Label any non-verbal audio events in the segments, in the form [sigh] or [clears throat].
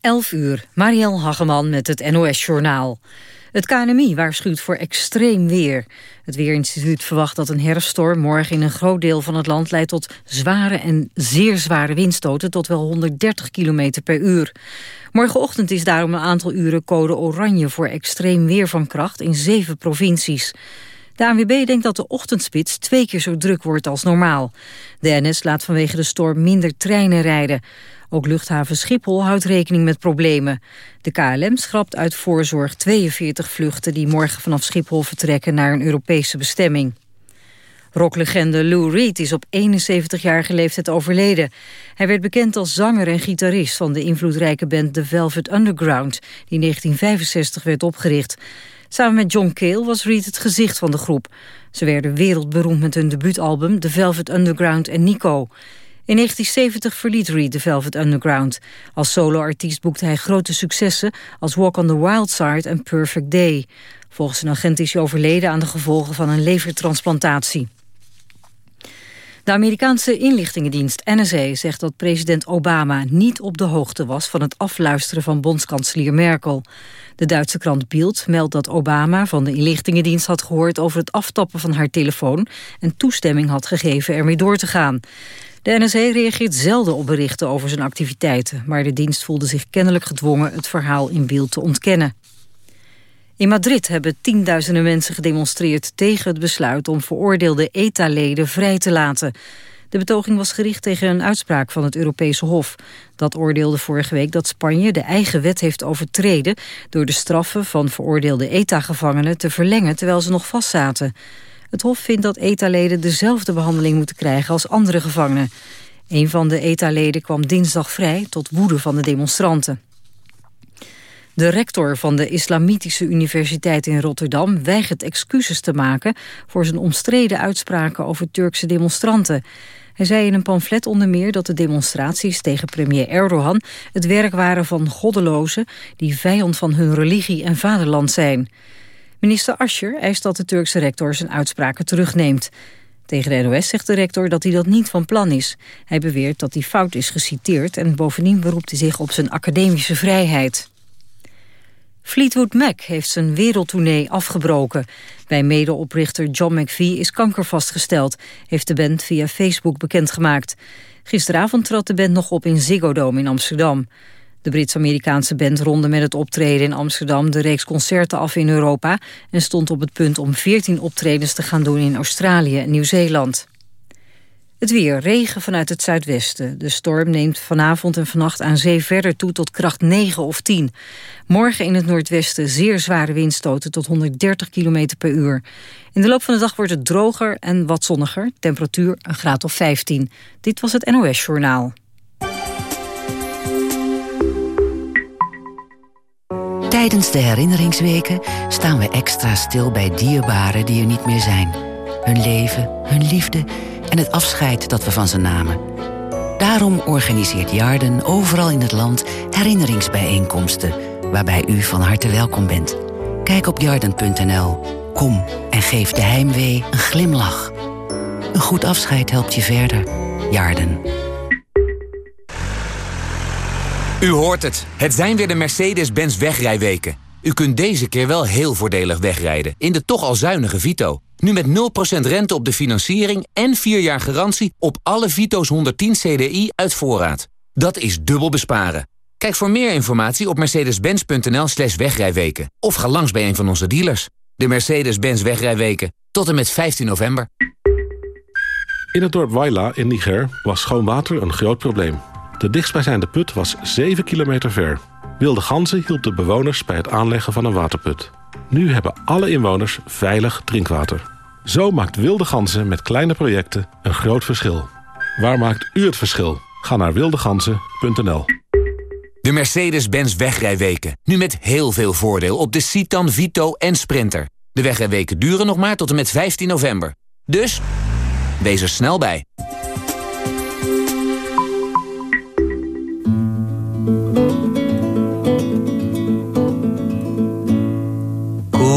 11 uur, Marielle Hageman met het NOS-journaal. Het KNMI waarschuwt voor extreem weer. Het Weerinstituut verwacht dat een herfststorm morgen in een groot deel van het land leidt tot zware en zeer zware windstoten tot wel 130 km per uur. Morgenochtend is daarom een aantal uren code oranje voor extreem weer van kracht in zeven provincies. De ANWB denkt dat de ochtendspits twee keer zo druk wordt als normaal. De NS laat vanwege de storm minder treinen rijden. Ook luchthaven Schiphol houdt rekening met problemen. De KLM schrapt uit voorzorg 42 vluchten die morgen vanaf Schiphol vertrekken naar een Europese bestemming. Rocklegende Lou Reed is op 71-jarige leeftijd overleden. Hij werd bekend als zanger en gitarist van de invloedrijke band The Velvet Underground, die in 1965 werd opgericht. Samen met John Cale was Reed het gezicht van de groep. Ze werden wereldberoemd met hun debuutalbum The Velvet Underground en Nico. In 1970 verliet Reed The Velvet Underground. Als soloartiest boekte hij grote successen als Walk on the Wild Side en Perfect Day. Volgens een agent is hij overleden aan de gevolgen van een levertransplantatie. De Amerikaanse inlichtingendienst NSA zegt dat president Obama niet op de hoogte was van het afluisteren van bondskanselier Merkel. De Duitse krant Bild meldt dat Obama van de inlichtingendienst had gehoord over het aftappen van haar telefoon en toestemming had gegeven ermee door te gaan. De NSA reageert zelden op berichten over zijn activiteiten... maar de dienst voelde zich kennelijk gedwongen het verhaal in beeld te ontkennen. In Madrid hebben tienduizenden mensen gedemonstreerd tegen het besluit om veroordeelde ETA-leden vrij te laten. De betoging was gericht tegen een uitspraak van het Europese Hof. Dat oordeelde vorige week dat Spanje de eigen wet heeft overtreden... door de straffen van veroordeelde ETA-gevangenen te verlengen terwijl ze nog vastzaten. Het Hof vindt dat ETA-leden dezelfde behandeling moeten krijgen als andere gevangenen. Een van de ETA-leden kwam dinsdag vrij tot woede van de demonstranten. De rector van de Islamitische Universiteit in Rotterdam weigert excuses te maken voor zijn omstreden uitspraken over Turkse demonstranten. Hij zei in een pamflet onder meer dat de demonstraties tegen premier Erdogan het werk waren van goddelozen die vijand van hun religie en vaderland zijn. Minister Ascher eist dat de Turkse rector zijn uitspraken terugneemt. Tegen de NOS zegt de rector dat hij dat niet van plan is. Hij beweert dat hij fout is geciteerd... en bovendien beroept hij zich op zijn academische vrijheid. Fleetwood Mac heeft zijn wereldtournee afgebroken. Bij medeoprichter John McVie is kanker vastgesteld... heeft de band via Facebook bekendgemaakt. Gisteravond trad de band nog op in Ziggo Dome in Amsterdam. De Brits-Amerikaanse band ronde met het optreden in Amsterdam de reeks concerten af in Europa en stond op het punt om 14 optredens te gaan doen in Australië en Nieuw-Zeeland. Het weer, regen vanuit het zuidwesten. De storm neemt vanavond en vannacht aan zee verder toe tot kracht 9 of 10. Morgen in het noordwesten zeer zware windstoten tot 130 km per uur. In de loop van de dag wordt het droger en wat zonniger. Temperatuur een graad of 15. Dit was het NOS Journaal. Tijdens de herinneringsweken staan we extra stil bij dierbaren die er niet meer zijn. Hun leven, hun liefde en het afscheid dat we van ze namen. Daarom organiseert Jarden overal in het land herinneringsbijeenkomsten... waarbij u van harte welkom bent. Kijk op jarden.nl. Kom en geef de heimwee een glimlach. Een goed afscheid helpt je verder. Jarden. U hoort het. Het zijn weer de Mercedes-Benz wegrijweken. U kunt deze keer wel heel voordelig wegrijden in de toch al zuinige Vito. Nu met 0% rente op de financiering en 4 jaar garantie op alle Vito's 110 CDI uit voorraad. Dat is dubbel besparen. Kijk voor meer informatie op mercedes-benz.nl slash wegrijweken. Of ga langs bij een van onze dealers. De Mercedes-Benz wegrijweken. Tot en met 15 november. In het dorp Waila in Niger was schoon water een groot probleem. De dichtstbijzijnde put was 7 kilometer ver. Wilde ganzen hielp de bewoners bij het aanleggen van een waterput. Nu hebben alle inwoners veilig drinkwater. Zo maakt Wilde Ganzen met kleine projecten een groot verschil. Waar maakt u het verschil? Ga naar wildeganzen.nl De Mercedes-Benz wegrijweken. Nu met heel veel voordeel op de Citan, Vito en Sprinter. De wegrijweken duren nog maar tot en met 15 november. Dus, wees er snel bij.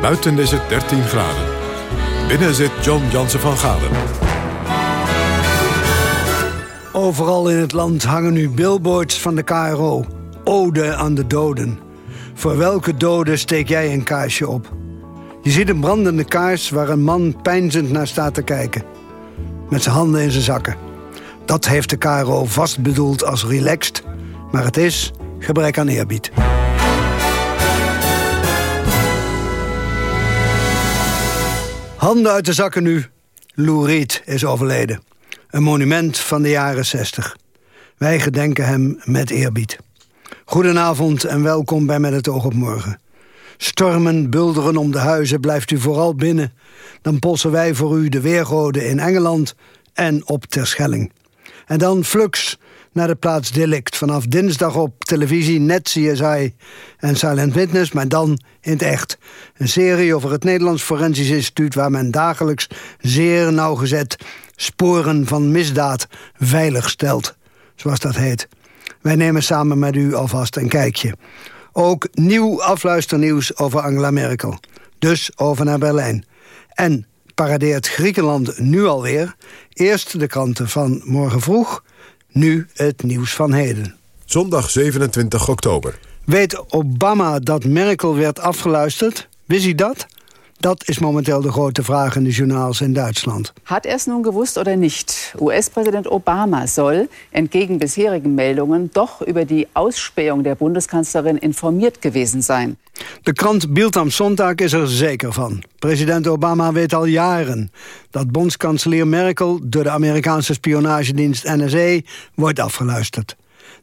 Buiten is het 13 graden. Binnen zit John Jansen van Galen. Overal in het land hangen nu billboards van de KRO. Ode aan de doden. Voor welke doden steek jij een kaarsje op? Je ziet een brandende kaars waar een man pijnzend naar staat te kijken. Met zijn handen in zijn zakken. Dat heeft de KRO vast bedoeld als relaxed. Maar het is gebrek aan eerbied. Handen uit de zakken nu. Lou Reed is overleden. Een monument van de jaren 60. Wij gedenken hem met eerbied. Goedenavond en welkom bij Met het oog op morgen. Stormen, bulderen om de huizen, blijft u vooral binnen. Dan polsen wij voor u de weergoden in Engeland en op Terschelling. En dan flux naar de plaats Delict. Vanaf dinsdag op televisie, net CSI en Silent Witness... maar dan in het echt. Een serie over het Nederlands Forensisch Instituut... waar men dagelijks zeer nauwgezet sporen van misdaad veilig stelt. Zoals dat heet. Wij nemen samen met u alvast een kijkje. Ook nieuw afluisternieuws over Angela Merkel. Dus over naar Berlijn. En paradeert Griekenland nu alweer. Eerst de kranten van morgen vroeg, nu het nieuws van heden. Zondag 27 oktober. Weet Obama dat Merkel werd afgeluisterd? Wist hij dat? Dat is momenteel de grote vraag in de journaals in Duitsland. Hat er es nun gewusst oder nicht? US-Präsident Obama soll, entgegen bisherigen Meldungen, doch über die Ausspähung der Bundeskanzlerin informiert gewesen sein. De krant Bild am Sonntag is er zeker van. President Obama weet al jaren dat bondskanselier Merkel... door de Amerikaanse spionagedienst NSA wordt afgeluisterd.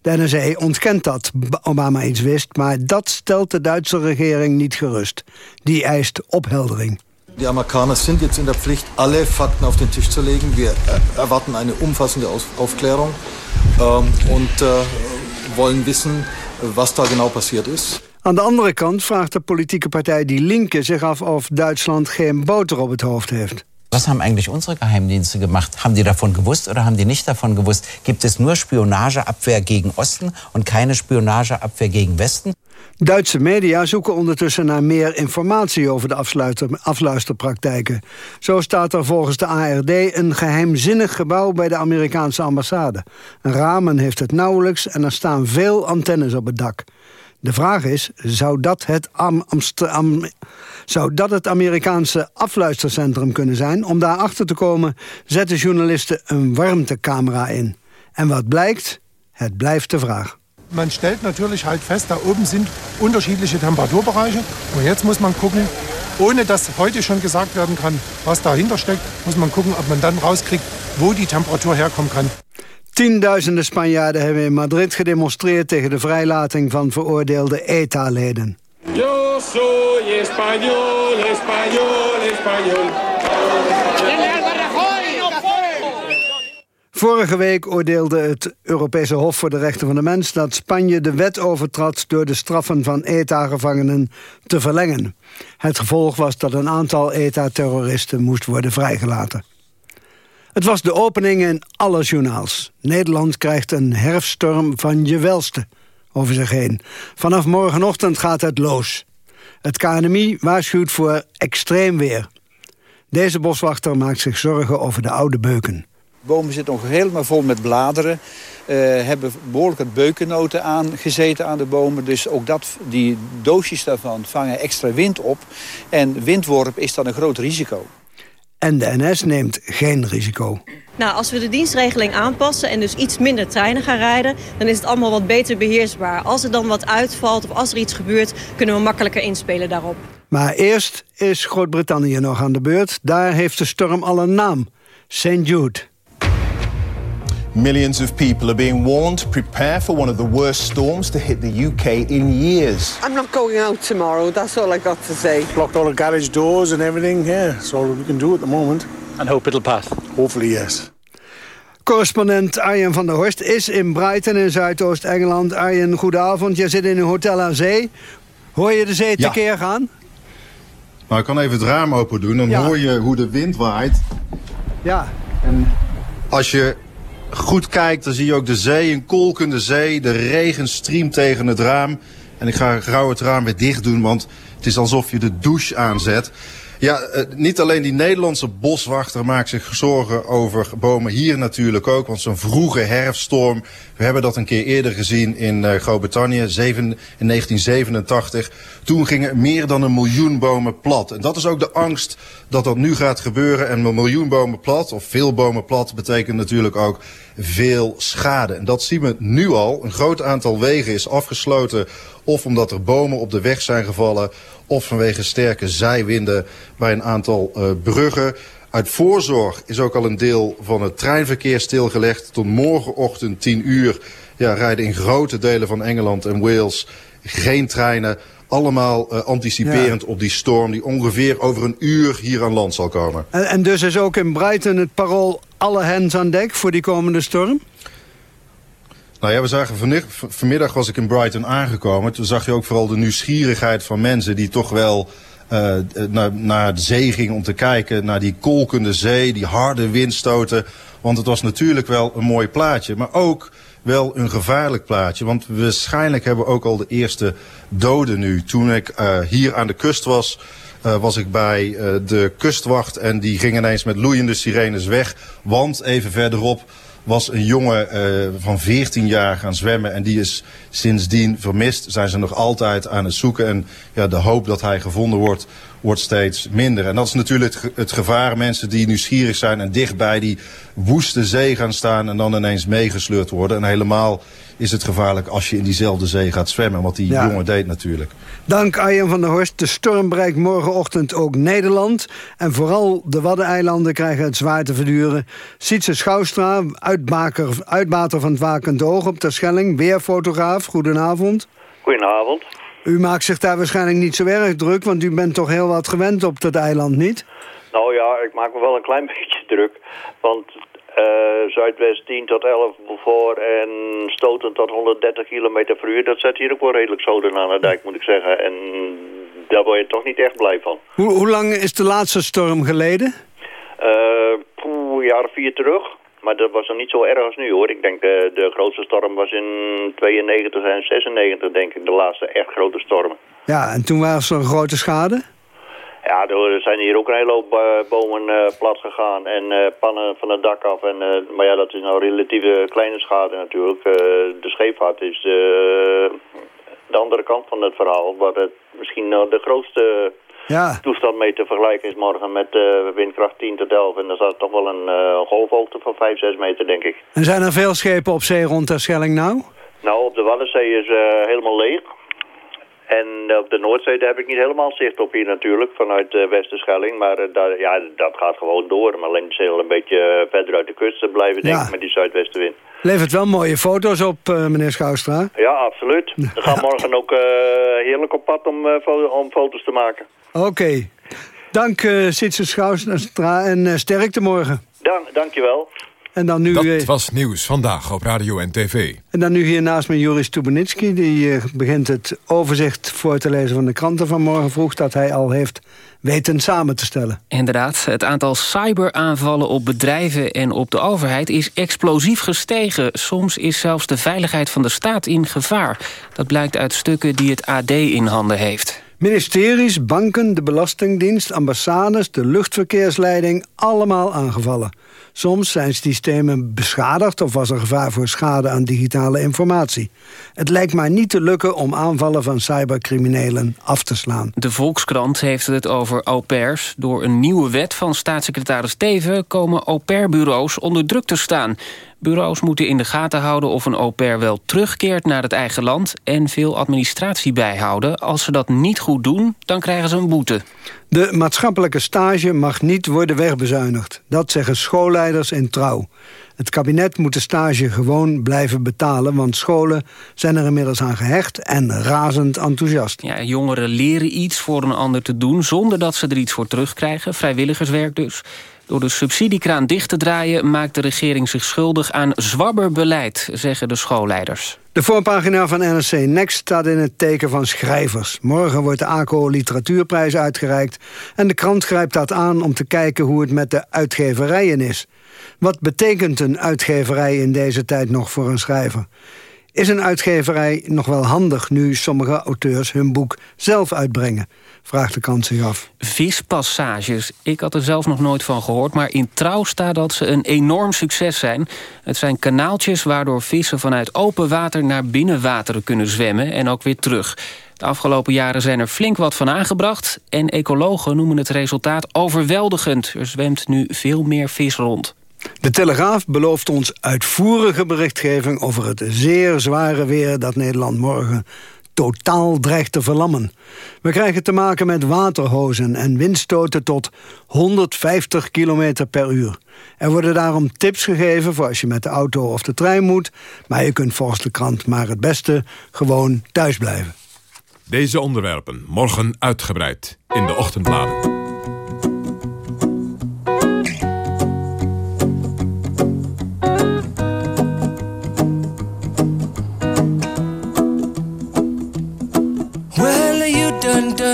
De NSA ontkent dat Obama iets wist, maar dat stelt de Duitse regering niet gerust. Die eist opheldering. Die Amerikaner sind jetzt in der Pflicht, alle Fakten auf den Tisch zu legen. Wir äh, erwarten eine umfassende Aufklärung ähm, und äh, wollen wissen, was da genau passiert ist. Aan de andere kant vraagt de politieke partij Die Linke zich af of Duitsland geen boter op het hoofd heeft. Was haben eigentlich unsere Geheimdienste gemacht? Haben die davon gewusst oder haben die nicht davon gewusst? Gibt es nur Spionageabwehr gegen Osten und keine Spionageabwehr gegen Westen? Duitse media zoeken ondertussen naar meer informatie over de afluisterpraktijken. Zo staat er volgens de ARD een geheimzinnig gebouw bij de Amerikaanse ambassade. Ramen heeft het nauwelijks en er staan veel antennes op het dak. De vraag is, zou dat het, Am zou dat het Amerikaanse afluistercentrum kunnen zijn? Om daarachter te komen zetten journalisten een warmtecamera in. En wat blijkt? Het blijft de vraag. Man stellt natürlich halt fest, da oben sind unterschiedliche Temperaturbereiche. Und jetzt muss man gucken, ohne dass heute schon gesagt werden kann, was dahinter steckt, muss man gucken, ob man dann rauskriegt, wo die Temperatur herkommen kann. Tienduizenden Spanjaarden hebben in Madrid gedemonstreerd... tegen de vrijlating van veroordeelde ETA-leden. Yo soy español, español, español. Vorige week oordeelde het Europese Hof voor de Rechten van de Mens... dat Spanje de wet overtrad door de straffen van ETA-gevangenen te verlengen. Het gevolg was dat een aantal ETA-terroristen moest worden vrijgelaten. Het was de opening in alle journaals. Nederland krijgt een herfststorm van je welste over zich heen. Vanaf morgenochtend gaat het los. Het KNMI waarschuwt voor extreem weer. Deze boswachter maakt zich zorgen over de oude beuken. Bomen zitten nog helemaal vol met bladeren. Uh, hebben behoorlijk wat beukennoten aangezeten aan de bomen. Dus ook dat, die doosjes daarvan vangen extra wind op. En windworp is dan een groot risico. En de NS neemt geen risico. Nou, als we de dienstregeling aanpassen en dus iets minder treinen gaan rijden... dan is het allemaal wat beter beheersbaar. Als er dan wat uitvalt of als er iets gebeurt... kunnen we makkelijker inspelen daarop. Maar eerst is Groot-Brittannië nog aan de beurt. Daar heeft de storm al een naam. St. Jude. Millions of people are being warned to prepare for one of the worst storms to hit the UK in years. I'm not going out tomorrow, that's all I got to say. Blocked all the garage doors and everything, yeah. That's all we can do at the moment. And hope it'll pass. Hopefully, yes. Correspondent Arjen van der Horst is in Brighton in Zuidoost-Engeland. Arjen, goedenavond. Je zit in een hotel aan zee. Hoor je de zee Ja. tekeer gaan? Nou, ik kan even het raam open doen, dan Ja. hoor je hoe de wind waait. Ja. Als je goed kijkt, dan zie je ook de zee, een kolkende zee. De regen striemt tegen het raam. En ik ga gauw het raam weer dicht doen, want het is alsof je de douche aanzet. Ja, eh, niet alleen die Nederlandse boswachter maakt zich zorgen over bomen. Hier natuurlijk ook, want zo'n vroege herfststorm. We hebben dat een keer eerder gezien in eh, Groot-Brittannië, in 1987. Toen gingen meer dan een miljoen bomen plat. En dat is ook de angst dat dat nu gaat gebeuren. En een miljoen bomen plat, of veel bomen plat, betekent natuurlijk ook veel schade. En dat zien we nu al. Een groot aantal wegen is afgesloten. Of omdat er bomen op de weg zijn gevallen. Of vanwege sterke zijwinden bij een aantal eh, bruggen. Uit voorzorg is ook al een deel van het treinverkeer stilgelegd. Tot morgenochtend 10 uur ja, rijden in grote delen van Engeland en Wales geen treinen. Allemaal eh, anticiperend op die storm die ongeveer over een uur hier aan land zal komen. En, en dus is ook in Brighton het parool alle hens aan dek voor die komende storm? Nou ja, we zagen vanmiddag was ik in Brighton aangekomen. Toen zag je ook vooral de nieuwsgierigheid van mensen die toch wel eh, eh, naar, naar de zee gingen om te kijken. Naar die kolkende zee, die harde windstoten. Want het was natuurlijk wel een mooi plaatje. Maar ook wel een gevaarlijk plaatje. Want waarschijnlijk hebben we ook al de eerste doden nu. Toen ik eh, hier aan de kust was, was ik bij de kustwacht. En die ging ineens met loeiende sirenes weg. Want even verderop was een jongen eh, van 14 jaar gaan zwemmen. En die is sindsdien vermist. Zijn ze nog altijd aan het zoeken. En ja, de hoop dat hij gevonden wordt, wordt steeds minder. En dat is natuurlijk het, ge- het gevaar. Mensen die nieuwsgierig zijn en dicht bij die woeste zee gaan staan. En dan ineens meegesleurd worden. En helemaal is het gevaarlijk als je in diezelfde zee gaat zwemmen. Wat die Ja. jongen deed natuurlijk. Dank Arjen van der Horst. De storm bereikt morgenochtend ook Nederland. En vooral de Waddeneilanden krijgen het zwaar te verduren. Sietse Schouwstra, uitmaker, uitbater van het Wakend Oog op Terschelling. Weerfotograaf, goedenavond. Goedenavond. U maakt zich daar waarschijnlijk niet zo erg druk... want u bent toch heel wat gewend op dat eiland, niet? Nou ja, ik maak me wel een klein [laughs] beetje druk. Want eh, Zuidwest 10 tot 11 voor en stoten tot 130 km per uur... dat zet hier ook wel redelijk zoden aan de dijk, moet ik zeggen. En daar word je toch niet echt blij van. Hoe, hoe lang is de laatste storm geleden? Poeh, een jaar vier terug. Maar dat was dan niet zo erg als nu hoor. Ik denk eh, de grootste storm was in 92 en 96 denk ik. De laatste echt grote stormen. Ja, en toen was er een grote schade? Ja, er zijn hier ook een hele hoop bomen eh, plat gegaan en eh, pannen van het dak af. En, eh, maar ja, dat is nou relatieve kleine schade natuurlijk. De scheepvaart is de andere kant van het verhaal. Waar het misschien nou de grootste Ja. toestand mee te vergelijken is morgen met windkracht 10 tot 11. En dan staat toch wel een golfhoogte van 5, 6 meter, denk ik. En zijn er veel schepen op zee rond Terschelling nou? Nou, op de Waddenzee is eh, helemaal leeg. En eh, op de Noordzee daar heb ik niet helemaal zicht op hier natuurlijk, vanuit de Westerschelling. Maar eh, daar, ja, dat gaat gewoon door. Maar alleen ze een beetje eh, verder uit de kust blijven, denk Ja. ik, met die zuidwestenwind. Levert wel mooie foto's op, eh, meneer Schouwstra. Ja, absoluut. We gaan morgen ook eh, heerlijk op pad om, eh, om foto's te maken. Oké. Dank uh, Sietse Schouwstra en eh, sterkte morgen. Dank, dankjewel. En dan nu, Dat eh, was nieuws vandaag op radio en tv. en dan nu hier naast me Joris Stubenitski. Die eh, begint het overzicht voor te lezen van de kranten van morgen vroeg... dat hij al heeft weten samen te stellen. Inderdaad, het aantal cyberaanvallen op bedrijven en op de overheid is explosief gestegen. Soms is zelfs de veiligheid van de staat in gevaar. Dat blijkt uit stukken die het AD in handen heeft. Ministeries, banken, de Belastingdienst, ambassades, de luchtverkeersleiding... allemaal aangevallen. Soms zijn systemen beschadigd of was er gevaar voor schade aan digitale informatie. Het lijkt maar niet te lukken om aanvallen van cybercriminelen af te slaan. De Volkskrant heeft het over au pairs. Door een nieuwe wet van staatssecretaris Teven... komen au pair-bureaus onder druk te staan. Bureaus moeten in de gaten houden of een au pair wel terugkeert naar het eigen land... en veel administratie bijhouden. Als ze dat niet goed doen, dan krijgen ze een boete. De maatschappelijke stage mag niet worden wegbezuinigd. Dat zeggen schoolleiders in Trouw. Het kabinet moet de stage gewoon blijven betalen... want scholen zijn er inmiddels aan gehecht en razend enthousiast. Ja, jongeren leren iets voor een ander te doen... zonder dat ze er iets voor terugkrijgen, vrijwilligerswerk dus. Door de subsidiekraan dicht te draaien maakt de regering zich schuldig aan zwabberbeleid, zeggen de schoolleiders. De voorpagina van NRC Next staat in het teken van schrijvers. Morgen wordt de ACO Literatuurprijs uitgereikt... en de krant grijpt dat aan om te kijken hoe het met de uitgeverijen is. Wat betekent een uitgeverij in deze tijd nog voor een schrijver? Is een uitgeverij nog wel handig nu sommige auteurs hun boek zelf uitbrengen? Vraagt de krant zich af. Vispassages. Ik had er zelf nog nooit van gehoord, maar in trouw staat dat ze een enorm succes zijn. Het zijn kanaaltjes waardoor vissen vanuit open water naar binnenwateren kunnen zwemmen en ook weer terug. De afgelopen jaren zijn er flink wat van aangebracht... en ecologen noemen het resultaat overweldigend. Er zwemt nu veel meer vis rond. De Telegraaf belooft ons uitvoerige berichtgeving over het zeer zware weer dat Nederland morgen totaal dreigt te verlammen. We krijgen te maken met waterhozen en windstoten tot 150 km per uur. Er worden daarom tips gegeven voor als je met de auto of de trein moet... maar je kunt volgens de krant maar het beste gewoon thuis blijven. Deze onderwerpen morgen uitgebreid in de ochtendbladen.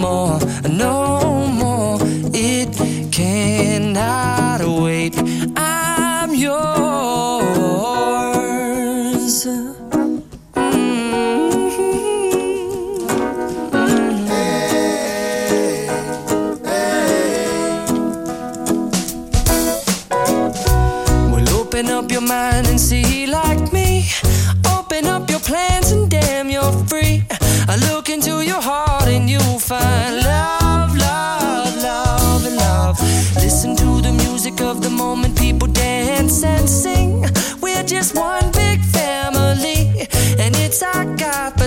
more, no more. It cannot wait. I'm yours. Mm-hmm. Mm-hmm. Mm-hmm. Open up your mind and see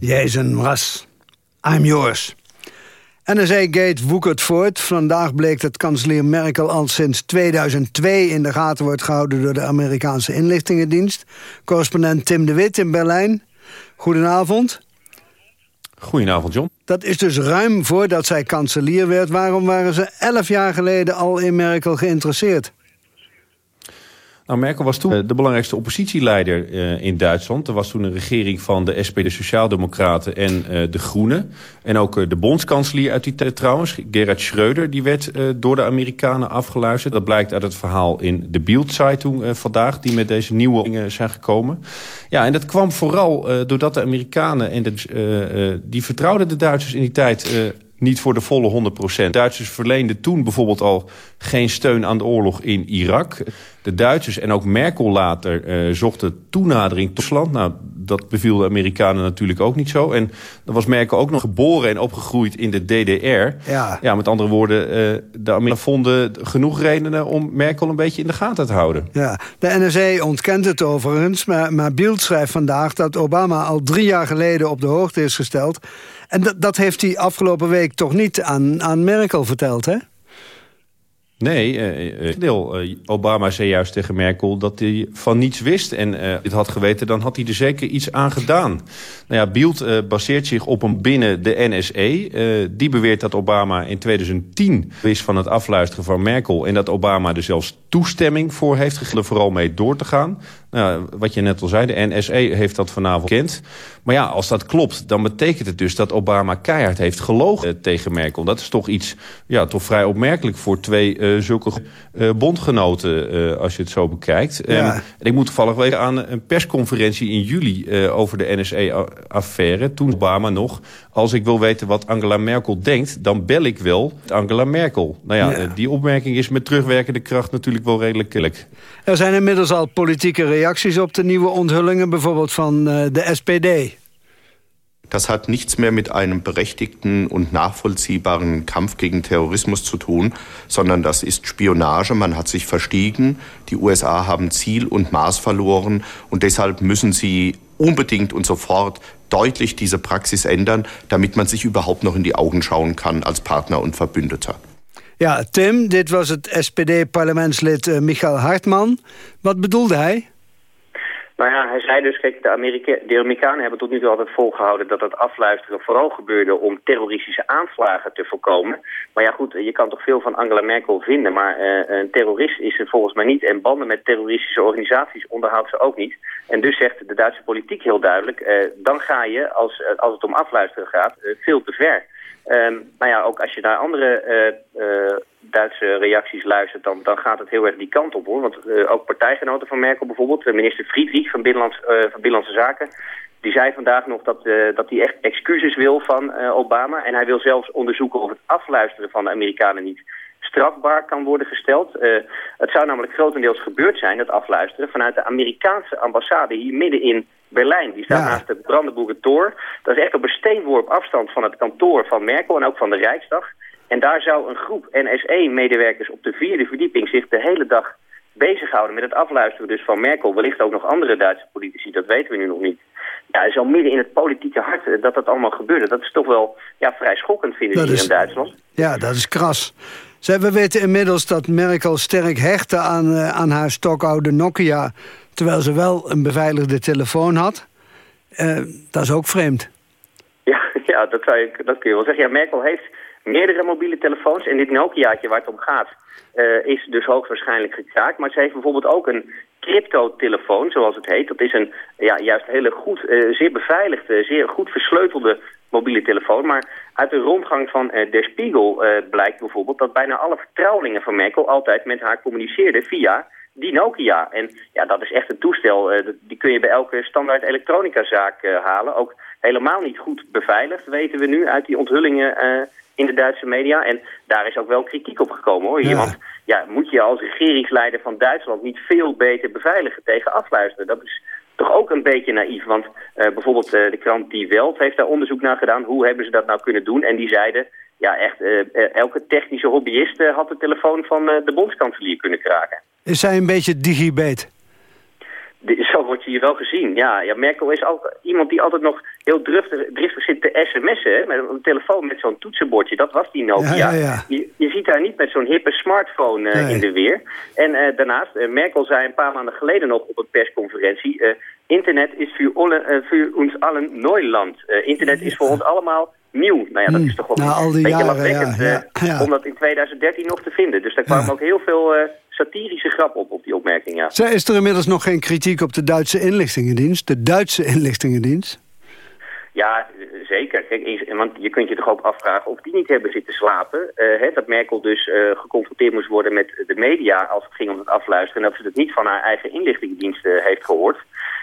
Jason Mraz, I'm yours. NSA-gate woekert voort. Vandaag bleek dat kanselier Merkel al sinds 2002 in de gaten wordt gehouden door de Amerikaanse inlichtingendienst. Correspondent Tim de Wit in Berlijn. Goedenavond. Goedenavond, John. Dat is dus ruim voordat zij kanselier werd. Waarom waren ze elf jaar geleden al in Merkel geïnteresseerd? Nou, Merkel was toen de belangrijkste oppositieleider uh, in Duitsland. Er was toen een regering van de SP, de Sociaaldemocraten en uh, de Groenen. En ook de bondskanselier uit die tijd trouwens, Gerhard Schröder... die werd door de Amerikanen afgeluisterd. Dat blijkt uit het verhaal in de Bild-Zeitung vandaag... die met deze nieuwe dingen zijn gekomen. Ja, en dat kwam vooral doordat de Amerikanen... en de, die vertrouwden de Duitsers in die tijd niet voor de volle 100%. Duitsers verleenden toen bijvoorbeeld al geen steun aan de oorlog in Irak. De Duitsers en ook Merkel later uh, zochten toenadering tot Rusland. Nou, dat beviel de Amerikanen natuurlijk ook niet zo. En dan was Merkel ook nog geboren en opgegroeid in de DDR. Ja, ja met andere woorden, uh, de Amerikanen vonden genoeg redenen om Merkel een beetje in de gaten te houden. Ja, de NSA ontkent het overigens, maar, maar Bild schrijft vandaag dat Obama al drie jaar geleden op de hoogte is gesteld. En dat, heeft hij afgelopen week toch niet aan, aan Merkel verteld, hè? Nee, uh, Obama zei juist tegen Merkel dat hij van niets wist. En uh, dit had geweten, dan had hij er zeker iets aan gedaan. Nou ja, Bild baseert zich op een binnen de NSE. die beweert dat Obama in 2010 wist van het afluisteren van Merkel... en dat Obama er zelfs toestemming voor heeft gegeven vooral mee door te gaan. Nou, wat je net al zei, de NSE heeft dat vanavond bekend. Maar ja, als dat klopt, dan betekent het dus dat Obama keihard heeft gelogen tegen Merkel. Dat is toch iets, ja, toch vrij opmerkelijk voor twee uh, zulke uh, bondgenoten, uh, als je het zo bekijkt. Ja. Um, en ik moet toevallig weten aan een persconferentie in juli over de NSE-affaire. Toen Obama nog, als ik wil weten wat Angela Merkel denkt, dan bel ik wel Angela Merkel. Nou ja, Ja. die opmerking is met terugwerkende kracht natuurlijk wel redelijk killig. Er zijn inmiddels al politieke reacties op de nieuwe onthullingen, bijvoorbeeld van eh, de SPD. Das hat nichts mehr mit einem berechtigten und nachvollziehbaren Kampf gegen Terrorismus zu tun, sondern das ist Spionage. Man hat sich verstiegen. Die USA haben Ziel und Maß verloren und deshalb müssen sie unbedingt und sofort deutlich diese Praxis ändern, damit man sich überhaupt noch in die Augen schauen kann als Partner und Verbündeter. Ja, Tim, dit was het SPD-parlementslid eh, Michael Hartman. Wat bedoelde hij? Nou ja, hij zei dus, kijk, de, Amerika de Amerikanen hebben tot nu toe altijd volgehouden dat het afluisteren vooral gebeurde om terroristische aanslagen te voorkomen. Maar ja goed, je kan toch veel van Angela Merkel vinden, maar uh, een terrorist is ze volgens mij niet en banden met terroristische organisaties onderhoudt ze ook niet. En dus zegt de Duitse politiek heel duidelijk, uh, dan ga je, als, als het om afluisteren gaat, veel te ver. Um, nou ja, ook als je naar andere uh, uh, Duitse reacties luistert, dan, dan gaat het heel erg die kant op hoor. Want uh, ook partijgenoten van Merkel bijvoorbeeld, minister Friedrich van, Binnenlands, van Binnenlandse Zaken, die zei vandaag nog dat, dat hij echt excuses wil van Obama. En hij wil zelfs onderzoeken of het afluisteren van de Amerikanen niet strafbaar kan worden gesteld. het zou namelijk grotendeels gebeurd zijn, dat afluisteren, vanuit de Amerikaanse ambassade hier midden in Berlijn. Die staat ja. naast het Brandenburger Tor. Dat is echt op een steenworp afstand van het kantoor van Merkel en ook van de Rijksdag. En daar zou een groep NSE-medewerkers op de vierde verdieping zich de hele dag bezighouden met het afluisteren dus van Merkel. Wellicht ook nog andere Duitse politici, dat weten we nu nog niet. Ja, zo midden in het politieke hart dat dat allemaal gebeurde. Dat is toch wel ja, vrij schokkend, vinden we hier is, in Duitsland. Ja, dat is kras. Zij, we weten inmiddels dat Merkel sterk hechtte aan, uh, aan haar stokoude Nokia... terwijl ze wel een beveiligde telefoon had. Uh, dat is ook vreemd. Ja, [laughs] ja dat, zou je, dat kun je wel zeggen. Ja, Merkel heeft meerdere mobiele telefoons. En dit Nokiaatje waar het om gaat uh, is dus hoogstwaarschijnlijk gekraakt. Maar ze heeft bijvoorbeeld ook een cryptotelefoon, zoals het heet. Dat is een ja, juist hele goed, uh, zeer beveiligde, zeer goed versleutelde mobiele telefoon. Maar uit de rondgang van uh, Der Spiegel blijkt bijvoorbeeld dat bijna alle vertrouwelingen van Merkel altijd met haar communiceerden via die Nokia. En ja, dat is echt een toestel. Uh, die kun je bij elke standaard elektronicazaak uh, halen. Ook helemaal niet goed beveiligd, weten we nu uit die onthullingen uh, in de Duitse media. En daar is ook wel kritiek op gekomen hoor. Ja. Want ja, moet je als regeringsleider van Duitsland niet veel beter beveiligen tegen afluisteren? Dat is toch ook een beetje naïef. Want bijvoorbeeld de krant Die Welt heeft daar onderzoek naar gedaan. Hoe hebben ze dat nou kunnen doen? En die zeiden ja, echt, elke technische hobbyist had de telefoon van de bondskanselier kunnen kraken. Is zij een beetje digibet? De, zo wordt je hier wel gezien, ja. ja. Merkel is ook iemand die altijd nog heel driftig, driftig zit te sms'en, met een telefoon met zo'n toetsenbordje. Dat was die Nokia. Ja, ja, ja. Je, je ziet haar niet met zo'n hippe smartphone eh, Nee. in de weer. En eh, daarnaast, eh, Merkel zei een paar maanden geleden nog op een persconferentie... internet is voor, alle, voor ons allen Neuland. Internet is voor ons allemaal nieuw. Nou ja, dat is toch wel die een beetje jaren, lachwekkend ja, ja, ja. om dat in 2013 nog te vinden. Dus daar kwamen ook heel veel satirische grap op, op die opmerking, ja. Zij is er inmiddels nog geen kritiek op de Duitse inlichtingendienst? De Duitse inlichtingendienst? Ja, zeker. Kijk, want je kunt je toch ook afvragen of die niet hebben zitten slapen. Eh, hè, dat Merkel dus eh, geconfronteerd moest worden met de media als het ging om het afluisteren. En dat ze het niet van haar eigen inlichtingendienst eh, heeft gehoord.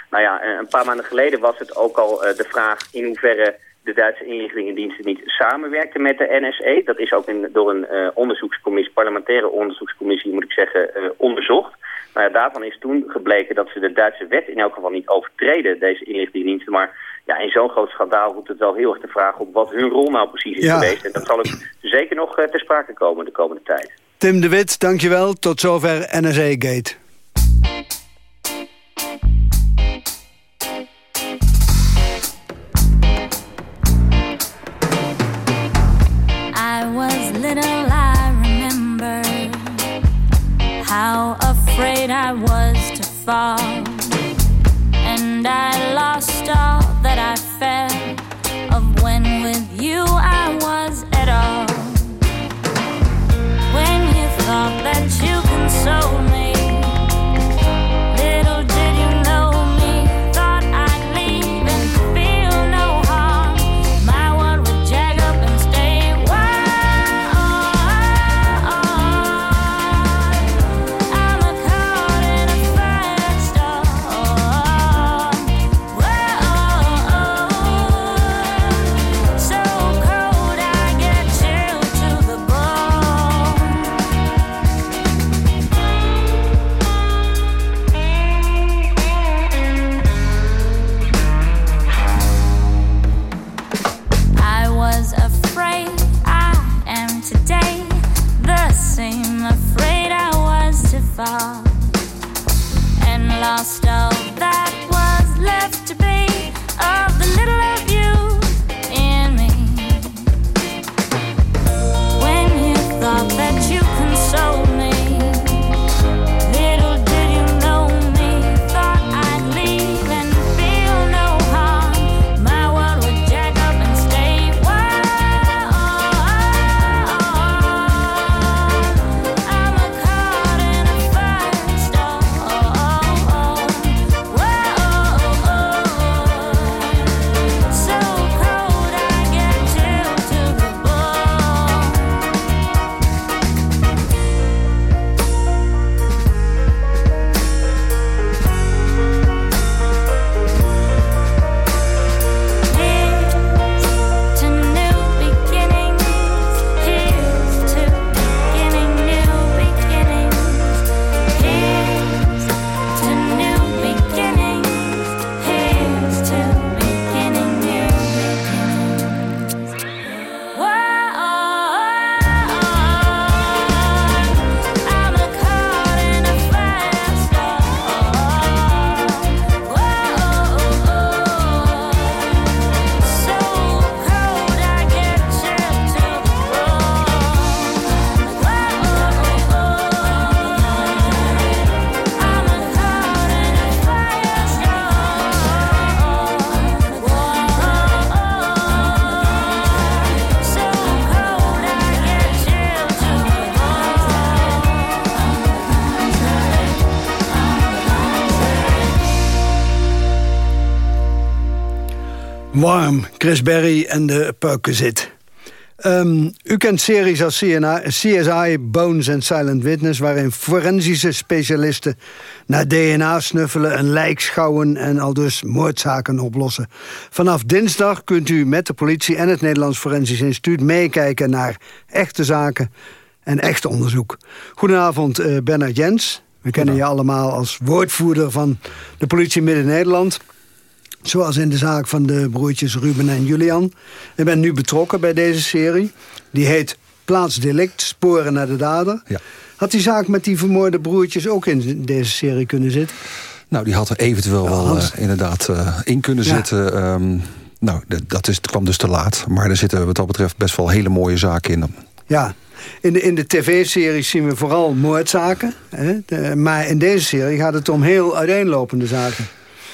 Nou ja, een paar maanden geleden was het ook al de vraag in hoeverre de Duitse inlichtingendiensten niet samenwerkten met de NSE. Dat is ook in, door een eh, onderzoekscommissie, parlementaire onderzoekscommissie moet ik zeggen, eh, onderzocht. Nou ja, daarvan is toen gebleken dat ze de Duitse wet in elk geval niet overtreden, deze inlichtingendiensten. Maar ja, in zo'n groot schandaal roept het wel heel erg de vraag op wat hun rol nou precies is Ja. geweest. En dat zal ook zeker nog eh, ter sprake komen de komende tijd. Tim de Wit, dankjewel. Tot zover NSA-gate. I afraid I was to fall. And I lost all that I felt Warm, Chris Berry en de Perquisite. Ehm u kent series als CSI, Bones en Silent Witness... waarin forensische specialisten naar DNA snuffelen... een lijk schouwen en al dus moordzaken oplossen. Vanaf dinsdag kunt u met de politie en het Nederlands Forensisch Instituut... meekijken naar echte zaken en echt onderzoek. Goedenavond, eh Bernard Jens. We kennen je allemaal als woordvoerder van de politie Midden-Nederland... Zoals in de zaak van de broertjes Ruben en Julian. Ik ben nu betrokken bij deze serie. Die heet Plaatsdelict, sporen naar de dader. Had die zaak met die vermoorde broertjes ook in deze serie kunnen zitten? Nou, die had er eventueel wel eh, inderdaad eh, in kunnen Ja. zitten. Ehm, Nou, dat is, kwam dus te laat. Maar er zitten wat dat betreft best wel hele mooie zaken in. Ja, in de, in de tv-series zien we vooral moordzaken. Hè? maar in deze serie gaat het om heel uiteenlopende zaken.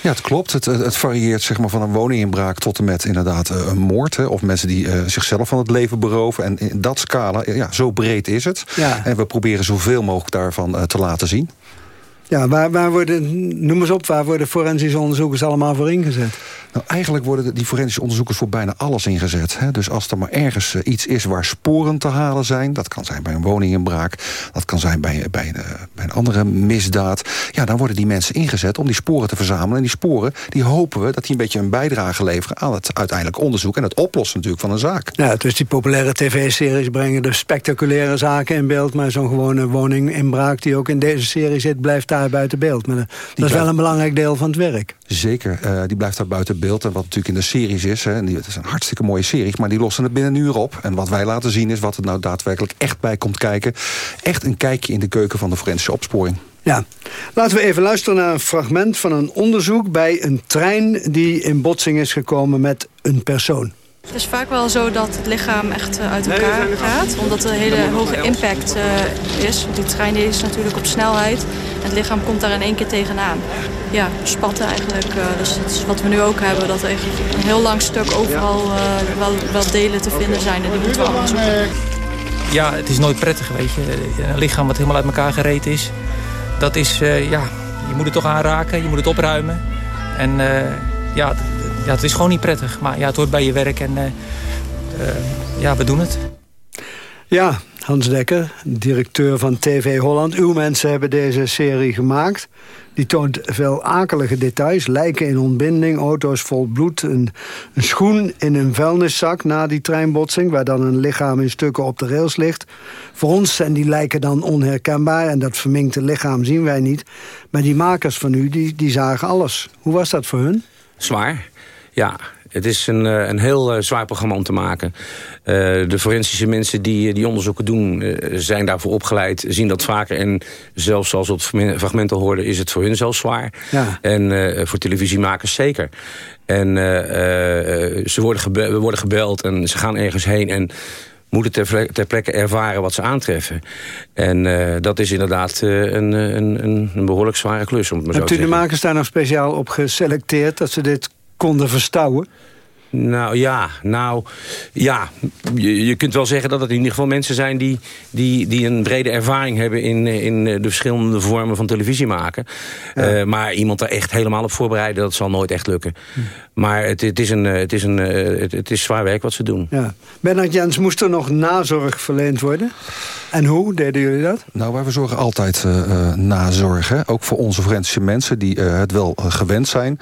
Ja, het klopt. Het, het, varieert zeg maar, van een woninginbraak tot en met inderdaad eh, een moord. Hè, of mensen die uh, zichzelf van het leven beroven. En in dat scala, ja, zo breed is het. Ja. En we proberen zoveel mogelijk daarvan uh, te laten zien. Ja, waar, waar worden, noem eens op, waar worden forensische onderzoekers allemaal voor ingezet? Nou, eigenlijk worden die forensische onderzoekers voor bijna alles ingezet. Hè? Dus als er maar ergens eh, iets is waar sporen te halen zijn... dat kan zijn bij een woninginbraak, dat kan zijn bij, bij, een, eh, bij een andere misdaad... ja, dan worden die mensen ingezet om die sporen te verzamelen. En die sporen, die hopen we dat die een beetje een bijdrage leveren... aan het uiteindelijk onderzoek en het oplossen natuurlijk van een zaak. Ja, dus die populaire tv-series brengen de spectaculaire zaken in beeld... maar zo'n gewone woninginbraak die ook in deze serie zit... blijft daar buiten beeld. Maar dat is wel een belangrijk deel van het werk. Zeker, uh, die blijft daar buiten beeld. En wat natuurlijk in de series is, hè, die, het is een hartstikke mooie serie... maar die lossen het binnen een uur op. En wat wij laten zien is wat er nou daadwerkelijk echt bij komt kijken. Echt een kijkje in de keuken van de forensische opsporing. Ja, laten we even luisteren naar een fragment van een onderzoek... bij een trein die in botsing is gekomen met een persoon. Het is vaak wel zo dat het lichaam echt eh, uit elkaar gaat. Omdat er een hele hoge impact uh, is. Die trein is natuurlijk op snelheid. En het lichaam komt daar in één keer tegenaan. Ja, spatten eigenlijk. Uh, dus dat is wat we nu ook hebben. Dat er een heel lang stuk overal wel, wel delen te vinden zijn. En die moeten we allemaal zoeken. Ja, het is nooit prettig, weet je. Een lichaam wat helemaal uit elkaar gereten is. Dat is, ja, je moet het toch aanraken. Je moet het opruimen. En ja, ja, het is gewoon niet prettig. Maar ja, het hoort bij je werk en uh, uh, ja, we doen het. Ja, Hans Dekker, directeur van TV Holland. Uw mensen hebben deze serie gemaakt. Die toont veel akelige details. Lijken in ontbinding, auto's vol bloed. Een, een, schoen in een vuilniszak na die treinbotsing... waar dan een lichaam in stukken op de rails ligt. Voor ons zijn die lijken dan onherkenbaar... en dat verminkte lichaam zien wij niet. Maar die makers van u, die, die zagen alles. Hoe was dat voor hun? Zwaar. Ja, het is een, eh, een heel eh, zwaar programma om te maken. Uh, de forensische mensen die die onderzoeken doen... Uh, zijn daarvoor opgeleid, zien dat vaker. En zelfs zoals we het fragment al hoorden... is het voor hun zelfs zwaar. Ja. En uh, voor televisiemakers zeker. En ze worden we worden gebeld en ze gaan ergens heen... en moeten ter, ter plekke ervaren wat ze aantreffen. En dat is inderdaad een, een, een, een, behoorlijk zware klus. Om het maar Hebt u de makers daar nog speciaal op geselecteerd... dat ze dit konden verstouwen? Nou ja, nou ja, je, je, kunt wel zeggen dat het in ieder geval mensen zijn die, die, die een brede ervaring hebben in, in de verschillende vormen van televisie maken. Ja. Uh, maar iemand daar echt helemaal op voorbereiden, dat zal nooit echt lukken. Hm. Maar het, het, is een, het, is een, het, het, is zwaar werk wat ze doen. Ja. Bernard Jens, moest er nog nazorg verleend worden? En hoe deden jullie dat? Nou, wij verzorgen altijd uh, uh, nazorg. Hè? Ook voor onze forensische mensen die het wel gewend zijn.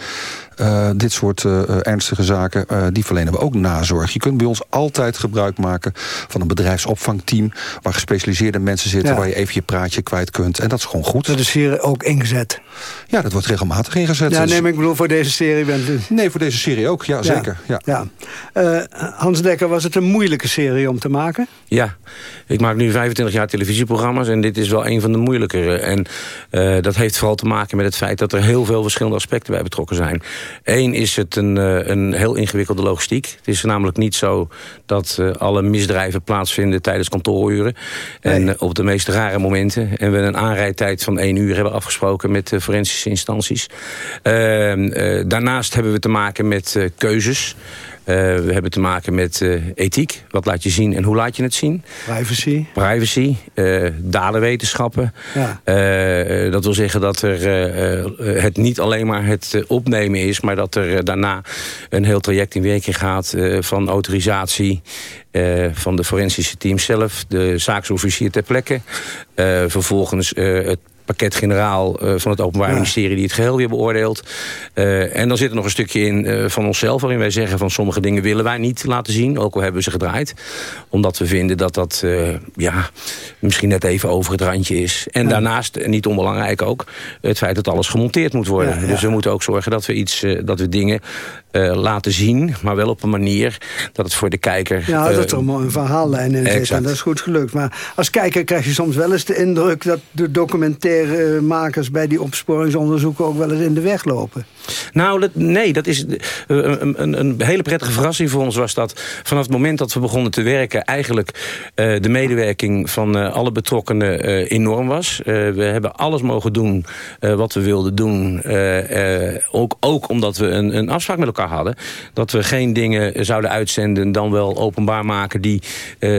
Dit soort ernstige zaken die verlenen we ook nazorg. Je kunt bij ons altijd gebruik maken van een bedrijfsopvangteam... waar gespecialiseerde mensen zitten, ja. waar je even je praatje kwijt kunt. En dat is gewoon goed. Dat is hier ook ingezet? Ja, dat wordt regelmatig ingezet. Ja, neem ik bedoel voor deze serie bent u... Nee, voor deze serie ook, ja, zeker. Ja. Ja. Uh, Hans Dekker, was het een moeilijke serie om te maken? Ja, ik maak nu 25 jaar televisieprogramma's... en dit is wel een van de moeilijkere. En uh, dat heeft vooral te maken met het feit dat er heel veel verschillende aspecten bij betrokken zijn. Eén is het een, uh, een heel ingewikkelde logistiek. Het is namelijk niet zo dat uh, alle misdrijven plaatsvinden tijdens kantooruren. En uh, op de meest rare momenten. En we een aanrijdtijd van één uur hebben afgesproken met de forensische instanties. Uh, daarnaast hebben we te maken met keuzes. Uh, we hebben te maken met uh, ethiek. Wat laat je zien en hoe laat je het zien? Privacy. Privacy. Uh, dadenwetenschappen. Ja. dat wil zeggen dat er, het niet alleen maar het opnemen is... maar dat er daarna een heel traject in werking gaat... van autorisatie van de forensische team zelf... de zaaksofficier ter plekke. vervolgens het pakket-generaal uh, van het Openbaar. Ministerie... die het geheel weer beoordeelt. Uh, en dan zit er nog een stukje in uh, van onszelf... waarin wij zeggen van sommige dingen willen wij niet laten zien. Ook al hebben we ze gedraaid. Omdat we vinden dat dat ja, misschien net even over het randje is. En ja. daarnaast, niet onbelangrijk ook... het feit dat alles gemonteerd moet worden. Ja, dus we moeten ook zorgen dat we, iets, dat we dingen laten zien, maar wel op een manier dat het voor de kijker... Ja, dat er een verhaallijn in zit en dat is goed gelukt. Maar als kijker krijg je soms wel eens de indruk dat de documentaire documentairmakers bij die opsporingsonderzoeken ook wel eens in de weg lopen? Nou, dat, nee, dat is een, een, een, hele prettige verrassing voor ons was dat vanaf het moment dat we begonnen te werken eigenlijk uh, de medewerking van uh, alle betrokkenen uh, enorm was. we hebben alles mogen doen wat we wilden doen. ook, ook omdat we een, een afspraak met elkaar hadden. Dat we geen dingen zouden uitzenden dan wel openbaar maken die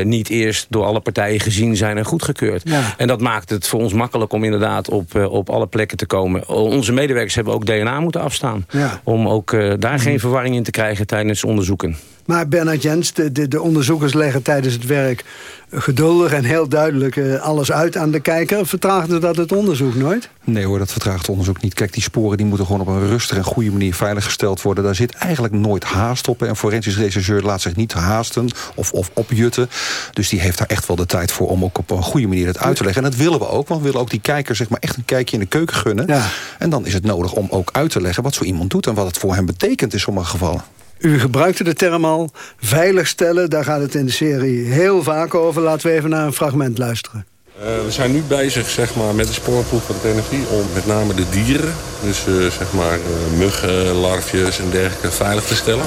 niet eerst door alle partijen gezien zijn en goedgekeurd. Ja. En dat maakt het voor ons makkelijk om inderdaad op, op alle plekken te komen. Onze medewerkers hebben ook DNA moeten afstaan. Ja. Om ook uh, daar geen verwarring in te krijgen tijdens onderzoeken. Maar Bernard Jens, de, de, de, onderzoekers leggen tijdens het werk geduldig en heel duidelijk uh, alles uit aan de kijker. Vertraagde dat het onderzoek nooit? Nee hoor, dat vertraagt het onderzoek niet. Kijk, die sporen die moeten gewoon op een rustige en goede manier veiliggesteld worden. Daar zit eigenlijk nooit haast op. En forensisch rechercheur laat zich niet haasten of, of opjutten. Dus die heeft daar echt wel de tijd voor om ook op een goede manier het uit te leggen. En dat willen we ook, want we willen ook die kijker zeg maar, echt een kijkje in de keuken gunnen. Ja. En dan is het nodig om ook uit te leggen wat zo iemand doet... en wat het voor hem betekent in sommige gevallen. U gebruikte de term al, veiligstellen. Daar gaat het in de serie heel vaak over. Laten we even naar een fragment luisteren. Uh, we zijn nu bezig zeg maar, met de spoorproef van het NFI om met name de dieren, dus uh, zeg maar uh, muggen, larfjes en dergelijke, veilig te stellen.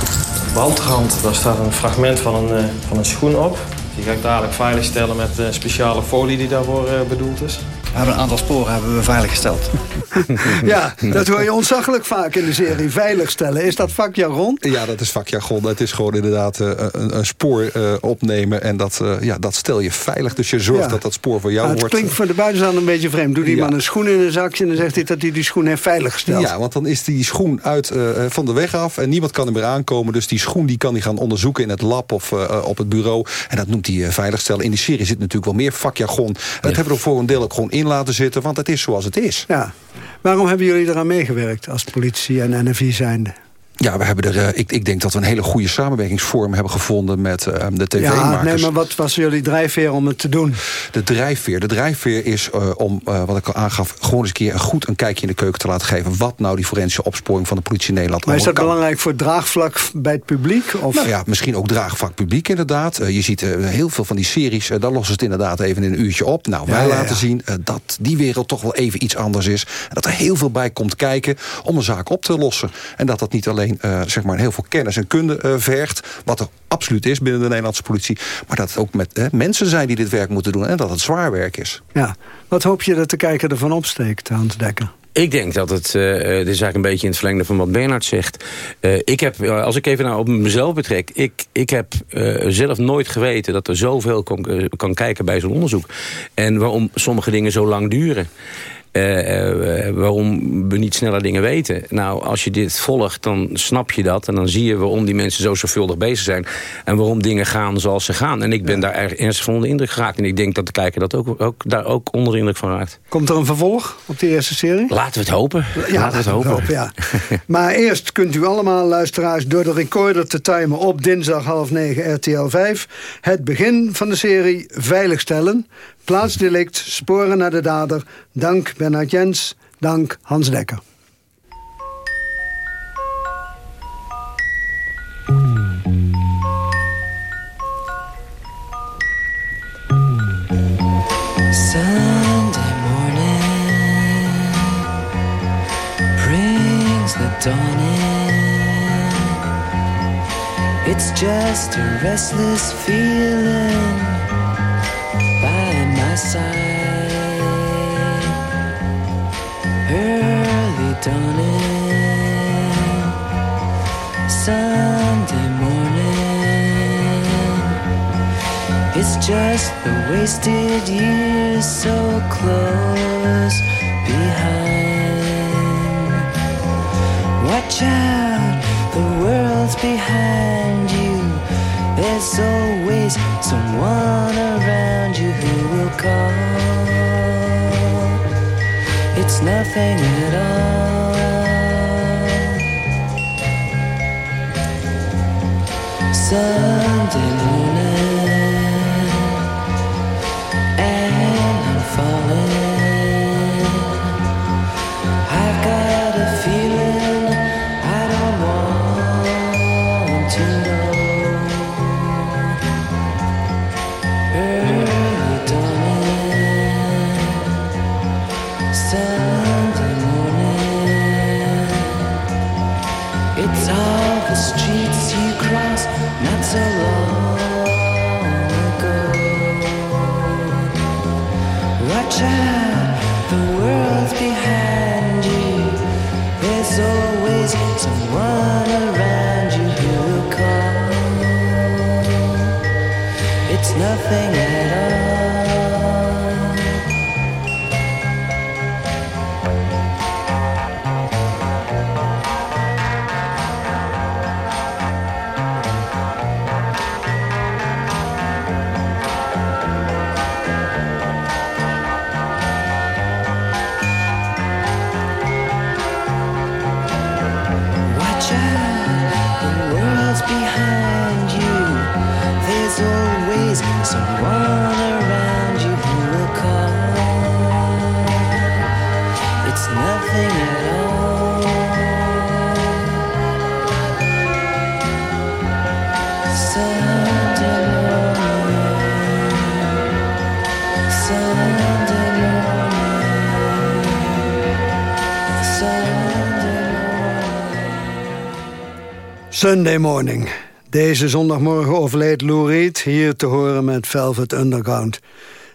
Op de daar staat een fragment van een, van een schoen op. Die ga ik dadelijk veiligstellen met een speciale folie die daarvoor bedoeld is. We hebben een aantal sporen hebben we veiliggesteld. [laughs] ja, dat hoor je ontzaglijk vaak in de serie. Veiligstellen. Is dat vakjargon? Ja, dat is vakjargon. Het is gewoon inderdaad uh, een, een, spoor uh, opnemen. En dat, uh, ja, dat stel je veilig. Dus je zorgt ja. dat dat spoor voor jou het wordt. Het klinkt voor de buitenstaander een beetje vreemd. Doe die ja. man een schoen in een zakje en dan zegt hij dat hij die schoen heeft veiliggesteld. Ja, want dan is die schoen uit van de weg af. En niemand kan er meer aankomen. Dus die schoen die kan hij gaan onderzoeken in het lab of op het bureau. En dat noemt hij veiligstellen. In die serie zit natuurlijk wel meer vakjargon. Dat hebben we er voor een deel ook gewoon in laten zitten, want het is zoals het is. Ja. Waarom hebben jullie eraan meegewerkt als politie en NFI zijnde? Ja, we hebben er, uh, ik, ik denk dat we een hele goede samenwerkingsvorm hebben gevonden met uh, de tv-makers. Ja, nee, maar wat was jullie drijfveer om het te doen? De drijfveer, de drijfveer is uh, om, wat ik al aangaf... gewoon eens een keer goed een kijkje in de keuken te laten geven... wat nou die forensische opsporing van de politie in Nederland Maar is dat kan. belangrijk voor draagvlak bij het publiek? Of? Nou ja, misschien ook draagvlak publiek inderdaad. je ziet heel veel van die series, daar lossen het inderdaad even in een uurtje op. Nou, wij ja, ja, ja. laten zien dat die wereld toch wel even iets anders is. En dat er heel veel bij komt kijken om een zaak op te lossen. En dat dat niet alleen uh, zeg maar heel veel kennis en kunde uh, vergt. Wat er absoluut is binnen de Nederlandse politie. Maar dat het ook met uh, mensen zijn die dit werk moeten doen. En dat het zwaar werk is. Ja. Wat hoop je dat de kijker ervan opsteekt, Hans Dekker? Ik denk dat het, uh, dit is eigenlijk een beetje in het verlengde van wat Bernard zegt. Uh, ik heb, als ik even nou op mezelf betrek, ik, ik heb uh, zelf nooit geweten dat er zoveel kan, kan kijken bij zo'n onderzoek. En waarom sommige dingen zo lang duren. Uh, uh, waarom we niet sneller dingen weten. Nou, als je dit volgt, dan snap je dat. En dan zie je waarom die mensen zo zorgvuldig bezig zijn. En waarom dingen gaan zoals ze gaan. En ik ben ja. daar erg ernstig van onder indruk geraakt. En ik denk dat de kijker dat ook, ook, daar ook onder de indruk van raakt. Komt er een vervolg op de eerste serie? Laten we het hopen. Ja, laten we het hopen. hopen ja. [laughs] maar eerst kunt u allemaal, luisteraars, door de recorder te timen... op dinsdag half negen RTL 5... het begin van de serie veiligstellen... Plaatsdelict, sporen naar de dader. Dank Bernard Jens, dank Hans Dekker. It's just a restless feeling just the wasted years so close behind. Watch out, the world's behind you. There's always someone around you who will call. It's nothing at all. Sunday Sunday Morning. Deze zondagmorgen overleed Lou Reed, hier te horen met Velvet Underground.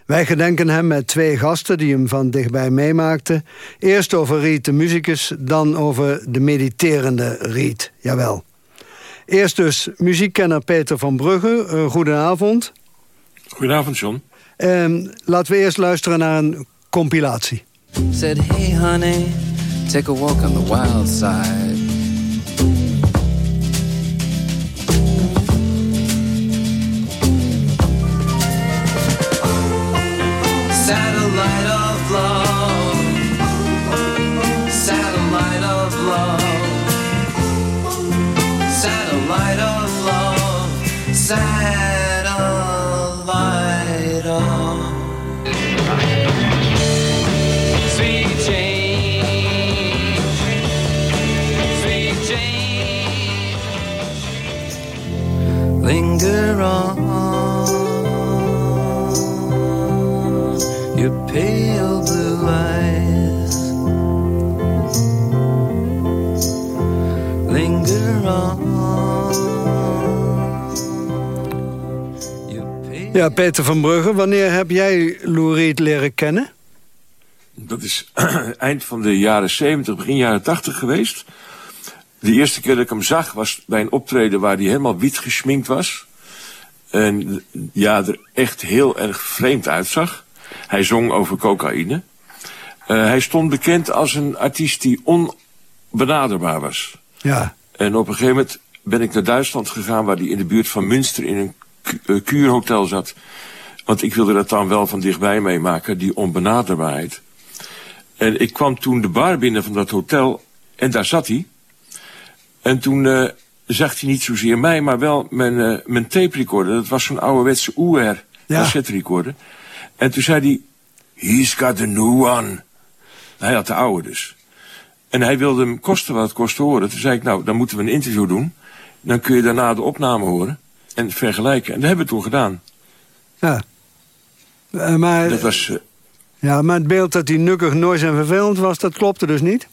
Wij gedenken hem met twee gasten die hem van dichtbij meemaakten. Eerst over Reed de muzikus, dan over de mediterende Reed. Jawel. Eerst dus muziekkenner Peter van Brugge. Uh, goedenavond. Goedenavond, John. Uh, laten we eerst luisteren naar een compilatie. Said, hey honey, take a walk on the wild side. On your pale blue eyes. Linger on. Ja, Peter van Brugge, wanneer heb jij Lou Reed leren kennen? Dat is [clears throat] eind van de jaren 70, begin jaren 80 geweest. De eerste keer dat ik hem zag was bij een optreden waar hij helemaal wit gesminkt was. En ja, er echt heel erg vreemd uitzag. Hij zong over cocaïne. Uh, hij stond bekend als een artiest die onbenaderbaar was. Ja. En op een gegeven moment ben ik naar Duitsland gegaan... waar hij in de buurt van Münster in een ku kuurhotel zat. Want ik wilde dat dan wel van dichtbij meemaken, die onbenaderbaarheid. En ik kwam toen de bar binnen van dat hotel en daar zat hij. En toen uh, zag hij niet zozeer mij, maar wel mijn, uh, mijn tape recorder. Dat was zo'n ouderwetse UR Ja. cassette recorder. En toen zei hij, he's got a new one. Hij had de oude dus. En hij wilde hem kosten wat het kostte horen. Toen zei ik, nou, dan moeten we een interview doen. Dan kun je daarna de opname horen en vergelijken. En dat hebben we toen gedaan. Ja. Uh, maar, Dat was... uh, ja, maar het beeld dat hij nukkig, nois en vervelend was, dat klopte dus niet?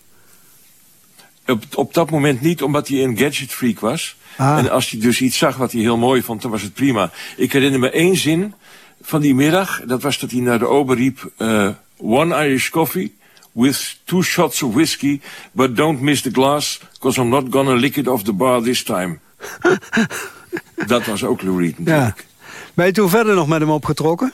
Op, op dat moment niet, omdat hij een gadget freak was. Ah. En als hij dus iets zag wat hij heel mooi vond, dan was het prima. Ik herinner me één zin van die middag. Dat was dat hij naar de ober riep... Uh, one Irish coffee with two shots of whiskey... but don't miss the glass, because I'm not gonna lick it off the bar this time. [laughs] dat was ook Lou Reed natuurlijk. Ja. Ben je toen verder nog met hem opgetrokken?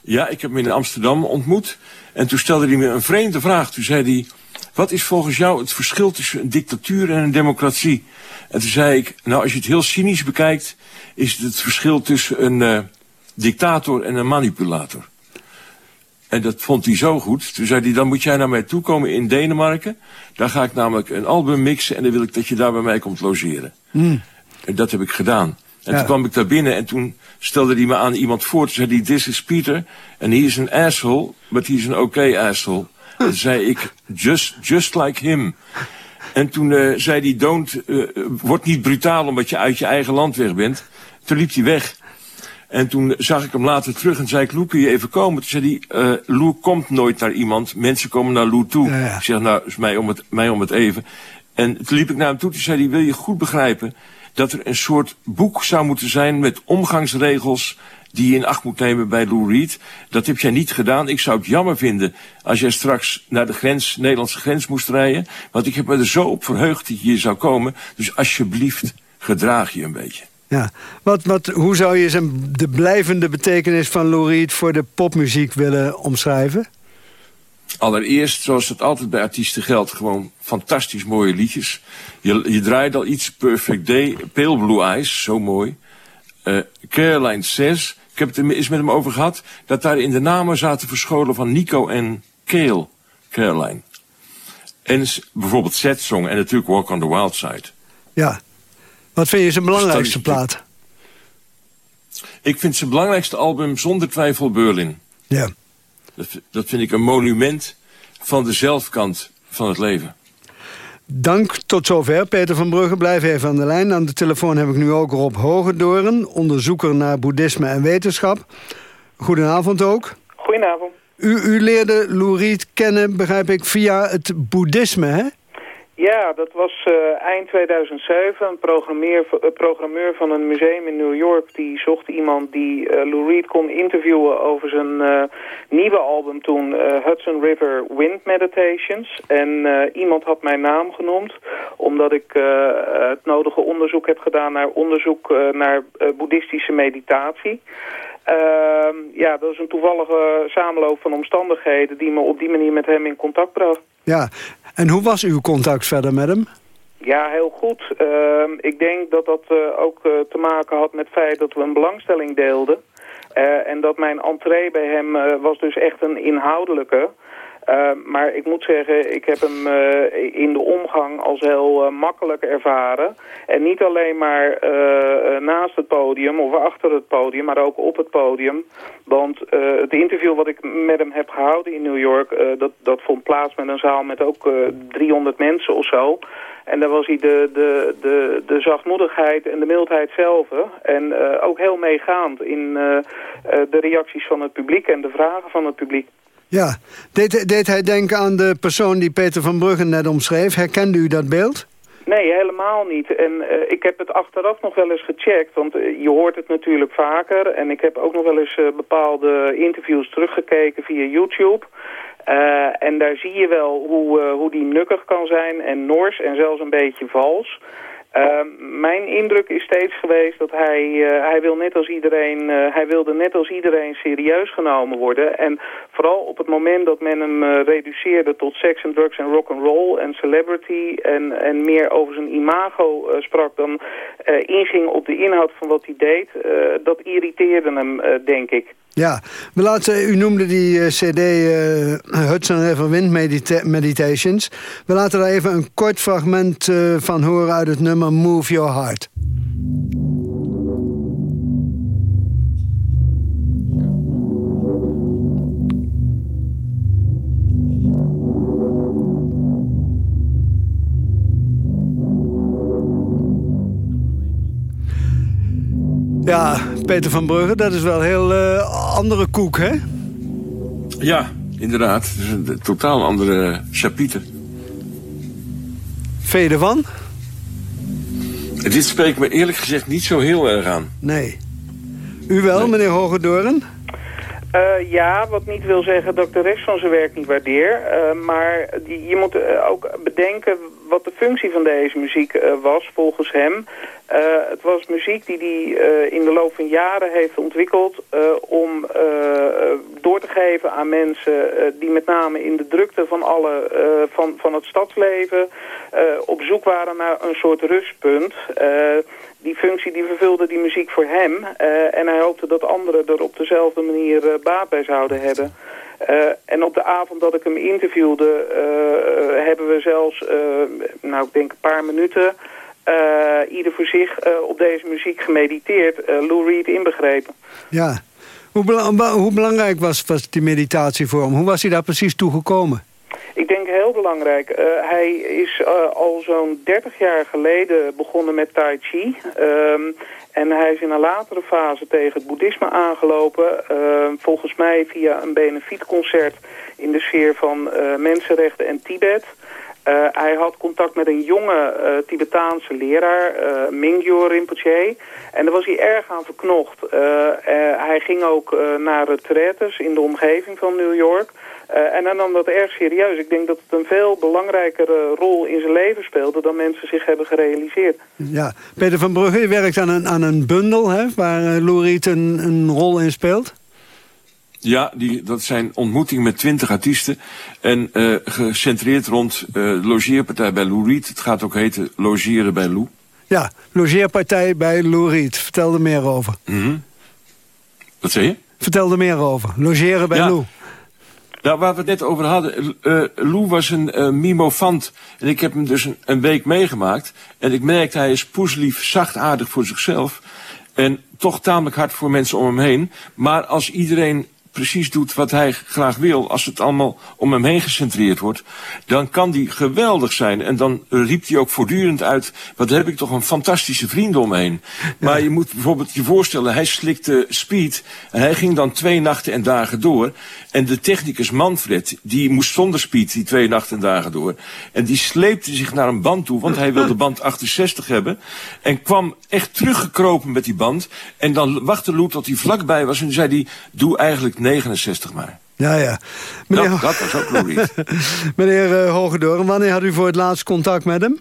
Ja, ik heb hem in Amsterdam ontmoet. En toen stelde hij me een vreemde vraag. Toen zei hij, wat is volgens jou het verschil tussen een dictatuur en een democratie? En toen zei ik, nou als je het heel cynisch bekijkt... is het het verschil tussen een uh, dictator en een manipulator. En dat vond hij zo goed. Toen zei hij, dan moet jij naar mij toe komen in Denemarken. Daar ga ik namelijk een album mixen... en dan wil ik dat je daar bij mij komt logeren. Mm. En dat heb ik gedaan. En Ja. toen kwam ik daar binnen en toen stelde hij me aan iemand voor. Toen zei hij, this is Peter. En he is an asshole, but he is an okay asshole. Zei ik, just, just like him. En toen uh, zei hij, don't, uh, word niet brutaal omdat je uit je eigen land weg bent. Toen liep hij weg. En toen zag ik hem later terug en zei ik, Lou, kun je even komen? Toen zei hij, uh, Lou komt nooit naar iemand. Mensen komen naar Lou toe. Ja, ja. Ik zeg, nou, is mij om, het, mij om het even. En toen liep ik naar hem toe, toen zei hij, wil je goed begrijpen... dat er een soort boek zou moeten zijn met omgangsregels... die je in acht moet nemen bij Lou Reed. Dat heb jij niet gedaan. Ik zou het jammer vinden als jij straks naar de grens, Nederlandse grens moest rijden. Want ik heb me er zo op verheugd dat je hier zou komen. Dus alsjeblieft, gedraag je een beetje. Ja. Wat, wat, hoe zou je zijn, de blijvende betekenis van Lou Reed voor de popmuziek willen omschrijven? Allereerst, zoals het altijd bij artiesten geldt, gewoon fantastisch mooie liedjes. Je, je draait al iets Perfect Day, Pale Blue Eyes, zo mooi. Uh, Caroline Says, ik heb het er eens met hem over gehad... dat daar in de namen zaten verscholen van Nico en Kale, Caroline. En bijvoorbeeld Set Song en natuurlijk Walk on the Wild Side. Ja. Wat vind je zijn belangrijkste plaat? Ik vind zijn belangrijkste album zonder twijfel Berlin. Ja. Dat, dat vind ik een monument van de zelfkant van het leven. Dank tot zover. Peter van Brugge, blijf even aan de lijn. Aan de telefoon heb ik nu ook Rob Hogedoren, onderzoeker naar boeddhisme en wetenschap. Goedenavond ook. Goedenavond. U, u leerde Lou Reed kennen, begrijp ik, via het boeddhisme, hè? Ja, dat was uh, eind 2007. Een programmeur, uh, programmeur van een museum in New York... die zocht iemand die uh, Lou Reed kon interviewen over zijn nieuwe album toen... Hudson River Wind Meditations. En iemand had mijn naam genoemd... omdat ik het nodige onderzoek heb gedaan naar onderzoek naar boeddhistische meditatie. Ehm, ja, dat is een toevallige samenloop van omstandigheden... die me op die manier met hem in contact bracht. Ja, en hoe was uw contact verder met hem? Ja, heel goed. Ehm, ik denk dat dat uh, ook uh, te maken had met het feit dat we een belangstelling deelden. Uh, en dat mijn entree bij hem was dus echt een inhoudelijke. Uh, maar ik moet zeggen, ik heb hem uh, in de omgang als heel uh, makkelijk ervaren. En niet alleen maar naast het podium of achter het podium, maar ook op het podium. Want het interview wat ik met hem heb gehouden in New York, dat, dat vond plaats met een zaal met ook 300 mensen of zo. En daar was hij de, de, de, de zachtmoedigheid en de mildheid zelf. En ook heel meegaand in de reacties van het publiek en de vragen van het publiek. Ja, deed, hij denken aan de persoon die Peter van Bruggen net omschreef? Herkende u dat beeld? Nee, helemaal niet. En uh, ik heb het achteraf nog wel eens gecheckt, want uh, je hoort het natuurlijk vaker. En ik heb ook nog wel eens uh, bepaalde interviews teruggekeken via YouTube. en daar zie je wel hoe, hoe die nukkig kan zijn en nors en zelfs een beetje vals. Uh, mijn indruk is steeds geweest dat hij, uh, hij, wil net als iedereen, uh, hij wilde net als iedereen serieus genomen worden. En vooral op het moment dat men hem uh, reduceerde tot seks en drugs en rock and roll en celebrity en, en meer over zijn imago sprak dan inging op de inhoud van wat hij deed, dat irriteerde hem, denk ik. Ja, we laten, u noemde die uh, cd uh, Hudson River Wind Medita Meditations. We laten daar even een kort fragment uh, van horen uit het nummer Move Your Heart. Ja, Peter van Brugge, dat is wel een heel uh, andere koek, hè? Ja, inderdaad. Het is een totaal andere chapiter. Vind je ervan? Dit spreekt me eerlijk gezegd niet zo heel erg aan. Nee. U wel, nee. meneer Hogedoren? Uh, ja, wat niet wil zeggen dat ik de rest van zijn werk niet waardeer. Uh, maar die, je moet uh, ook bedenken wat de functie van deze muziek was volgens hem. het was muziek die hij in de loop van jaren heeft ontwikkeld... om door te geven aan mensen die met name in de drukte van, alle, van, van het stadsleven... op zoek waren naar een soort rustpunt die functie die vervulde die muziek voor hem. En hij hoopte dat anderen er op dezelfde manier baat bij zouden hebben. Uh, en op de avond dat ik hem interviewde, hebben we zelfs, nou ik denk een paar minuten, ieder voor zich op deze muziek gemediteerd. Lou Reed inbegrepen. Ja, hoe, bela hoe belangrijk was, was die meditatie voor hem? Hoe was hij daar precies toe gekomen? Ik denk heel belangrijk. Uh, hij is uh, al zo'n 30 jaar geleden begonnen met Tai Chi. Um, en hij is in een latere fase tegen het boeddhisme aangelopen. Uh, volgens mij via een benefietconcert in de sfeer van mensenrechten en Tibet. hij had contact met een jonge Tibetaanse leraar, Mingyo Rinpoche. En daar was hij erg aan verknocht. hij ging ook naar retretes in de omgeving van New York... Uh, en hij nam dat erg serieus. Ik denk dat het een veel belangrijkere rol in zijn leven speelde... dan mensen zich hebben gerealiseerd. Ja, Peter van Brugge, werkt aan een, aan een bundel... Hè, waar uh, Lou Reed een, een rol in speelt. Ja, die, dat zijn ontmoetingen met twintig artiesten. En uh, gecentreerd rond de logeerpartij bij Lou Reed. Het gaat ook heten Logeren bij Lou. Ja, logeerpartij bij Lou Reed. Vertel er meer over. Mm Wat zei je? Vertel er meer over. Logeren bij Lou. Nou, waar we het net over hadden, uh, Lou was een uh, mimofant. En ik heb hem dus een, een, week meegemaakt. En ik merkte, hij is poeslief, zachtaardig voor zichzelf. En toch tamelijk hard voor mensen om hem heen. Maar als iedereen precies doet wat hij graag wil... als het allemaal om hem heen gecentreerd wordt... dan kan die geweldig zijn. En dan riep hij ook voortdurend uit... wat heb ik toch een fantastische vrienden om me heen. Maar je moet bijvoorbeeld je voorstellen... hij slikte speed en hij ging dan twee nachten en dagen door... En de technicus Manfred, die moest zonder speed die twee nachten en dagen door. En die sleepte zich naar een band toe, want hij wilde band 68 hebben. En kwam echt teruggekropen met die band. En dan wachtte Lou tot hij vlakbij was en zei hij, doe eigenlijk 69 maar. Ja, ja. Meneer... Nou, dat was ook [laughs] Meneer uh, Hogedoorn, wanneer had u voor het laatst contact met hem?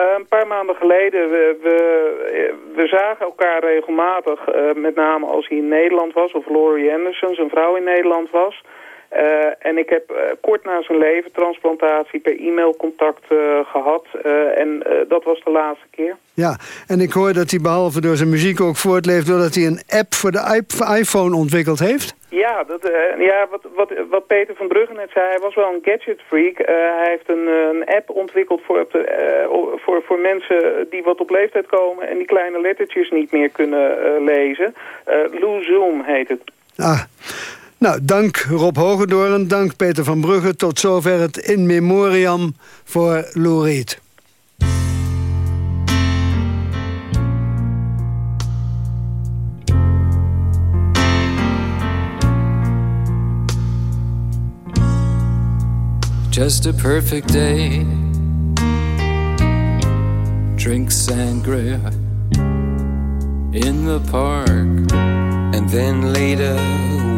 Uh, een paar maanden geleden, we, we, we zagen elkaar regelmatig, uh, met name als hij in Nederland was, of Laurie Anderson, zijn vrouw in Nederland was. Uh, en ik heb kort na zijn leventransplantatie per e-mail contact gehad. en dat was de laatste keer. Ja, en ik hoor dat hij behalve door zijn muziek ook voortleeft... doordat hij een app voor de iPhone ontwikkeld heeft. Ja, dat, uh, ja wat, wat, wat Peter van Bruggen net zei, hij was wel een gadget freak. Uh, hij heeft een, een, app ontwikkeld voor, op de, uh, voor, voor mensen die wat op leeftijd komen... en die kleine lettertjes niet meer kunnen lezen. Lou Zoom heet het. Ah, nou, dank Rob Hogendoorn, dank Peter van Brugge. Tot zover het in memoriam voor Lou Reed. Just a perfect day. Drink sangria in the park. And then later,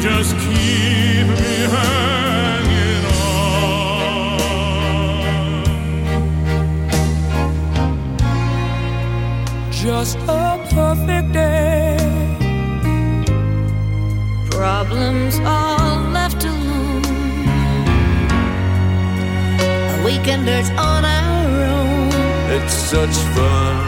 just keep me hanging on. Just a perfect day. Problems all left alone. A weekenders on our own. It's such fun.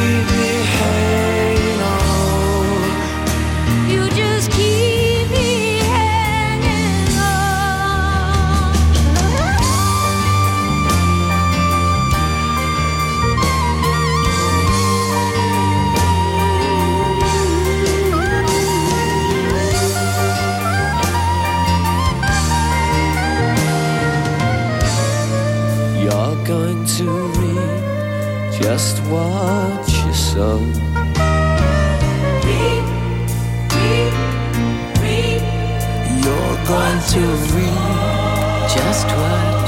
just watch you sow. Reap, reap, reap. You're going to reap just what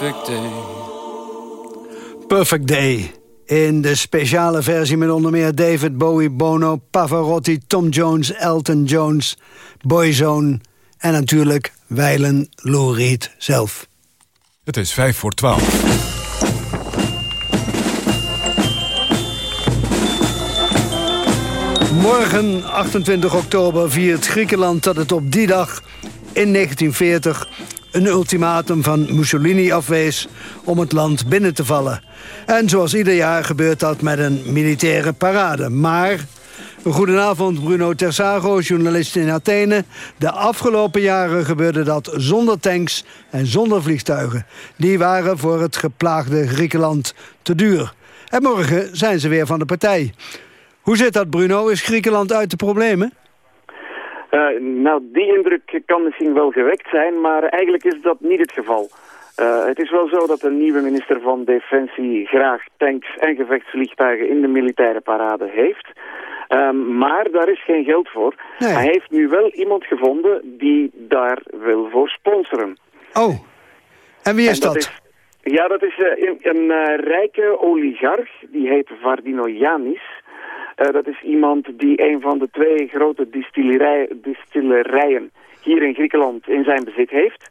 perfect day. Perfect Day. In de speciale versie met onder meer David Bowie, Bono, Pavarotti, Tom Jones, Elton Jones, Boyzone en natuurlijk Weilen Lou Reed zelf. Het is vijf voor twaalf. Morgen, 28 oktober, viert Griekenland dat het op die dag in 1940 een ultimatum van Mussolini afwees om het land binnen te vallen. En zoals ieder jaar gebeurt dat met een militaire parade. Maar, goedenavond Bruno Tersago, journalist in Athene. De afgelopen jaren gebeurde dat zonder tanks en zonder vliegtuigen. Die waren voor het geplaagde Griekenland te duur. En morgen zijn ze weer van de partij. Hoe zit dat, Bruno? Is Griekenland uit de problemen? Uh, nou, die indruk kan misschien wel gewekt zijn, maar eigenlijk is dat niet het geval. Uh, het is wel zo dat de nieuwe minister van Defensie graag tanks en gevechtsvliegtuigen in de militaire parade heeft. Uh, maar daar is geen geld voor. Nee. Hij heeft nu wel iemand gevonden die daar wil voor sponsoren. Oh, en wie is En dat? is- ja, dat is eh, een, een eh, rijke oligarch, die heet Vardino Yanis. Eh, dat is iemand die een van de twee grote distillerij, distillerijen hier in Griekenland in zijn bezit heeft.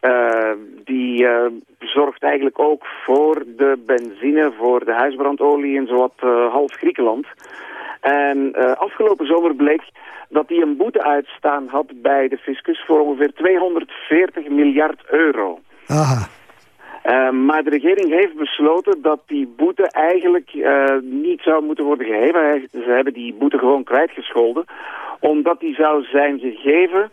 Eh, die eh, zorgt eigenlijk ook voor de benzine, voor de huisbrandolie in zowat half Griekenland. En afgelopen zomer bleek dat hij een boete uitstaan had bij de fiscus voor ongeveer 240 miljard euro. Aha. Uh, maar de regering heeft besloten dat die boete eigenlijk uh, niet zou moeten worden gegeven. Hij- Ze hebben die boete gewoon kwijtgescholden. Omdat die zou zijn gegeven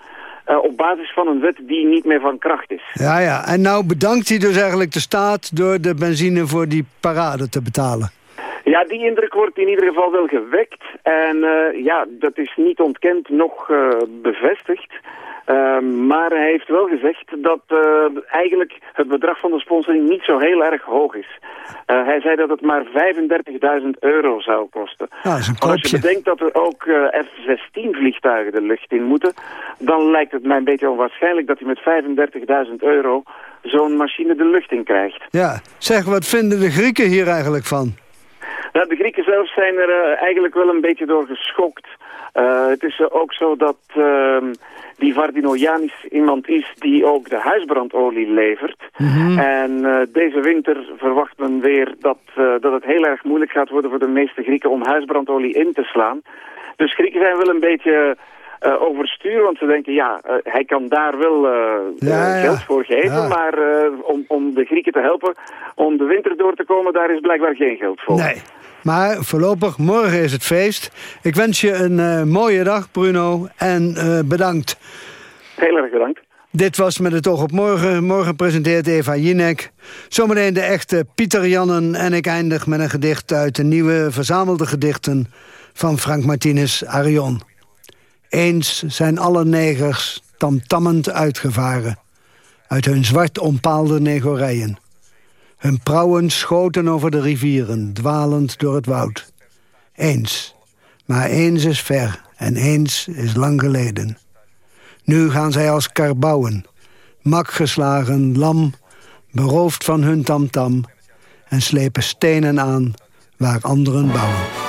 uh, op basis van een wet die niet meer van kracht is. Ja, ja. En nou bedankt hij dus eigenlijk de staat... door de benzine voor die parade te betalen. Ja, die indruk wordt in ieder geval wel gewekt. En uh, ja, dat is niet ontkend, nog bevestigd. Uh, maar hij heeft wel gezegd dat uh, eigenlijk het bedrag van de sponsoring niet zo heel erg hoog is. Uh, hij zei dat het maar 35.000 euro zou kosten. Ja, dat is een Maar als je bedenkt dat er ook uh, F-16 vliegtuigen de lucht in moeten... dan lijkt het mij een beetje onwaarschijnlijk dat hij met 35.000 euro zo'n machine de lucht in krijgt. Ja. Zeg, wat vinden de Grieken hier eigenlijk van? Nou, de Grieken zelf zijn er eigenlijk wel een beetje door geschokt. Uh, het is uh, ook zo dat uh, die Vardinojanis iemand is die ook de huisbrandolie levert. Mhm. En uh, deze winter verwacht men weer dat, dat het heel erg moeilijk gaat worden voor de meeste Grieken om huisbrandolie in te slaan. Dus Grieken zijn wel een beetje uh, overstuur, want ze denken ja, uh, hij kan daar wel uh, Ja, ja. geld voor geven, Ja. maar om, om de Grieken te helpen om de winter door te komen, daar is blijkbaar geen geld voor. Nee. Maar voorlopig, morgen is het feest. Ik wens je een eh, mooie dag, Bruno. En eh, bedankt. Heel erg bedankt. Dit was Met het oog op morgen. Morgen presenteert Eva Jinek. Zometeen de echte Pieter Jannen. En ik eindig met een gedicht uit de nieuwe verzamelde gedichten... van Frank Martinez Arion. Eens zijn alle negers tamtammend uitgevaren... uit hun zwart ompaalde negorijen. Hun prauwen schoten over de rivieren, dwalend door het woud. Eens, maar eens is ver en eens is lang geleden. Nu gaan zij als karbouwen, mak geslagen, lam, beroofd van hun tamtam... en slepen stenen aan waar anderen bouwen.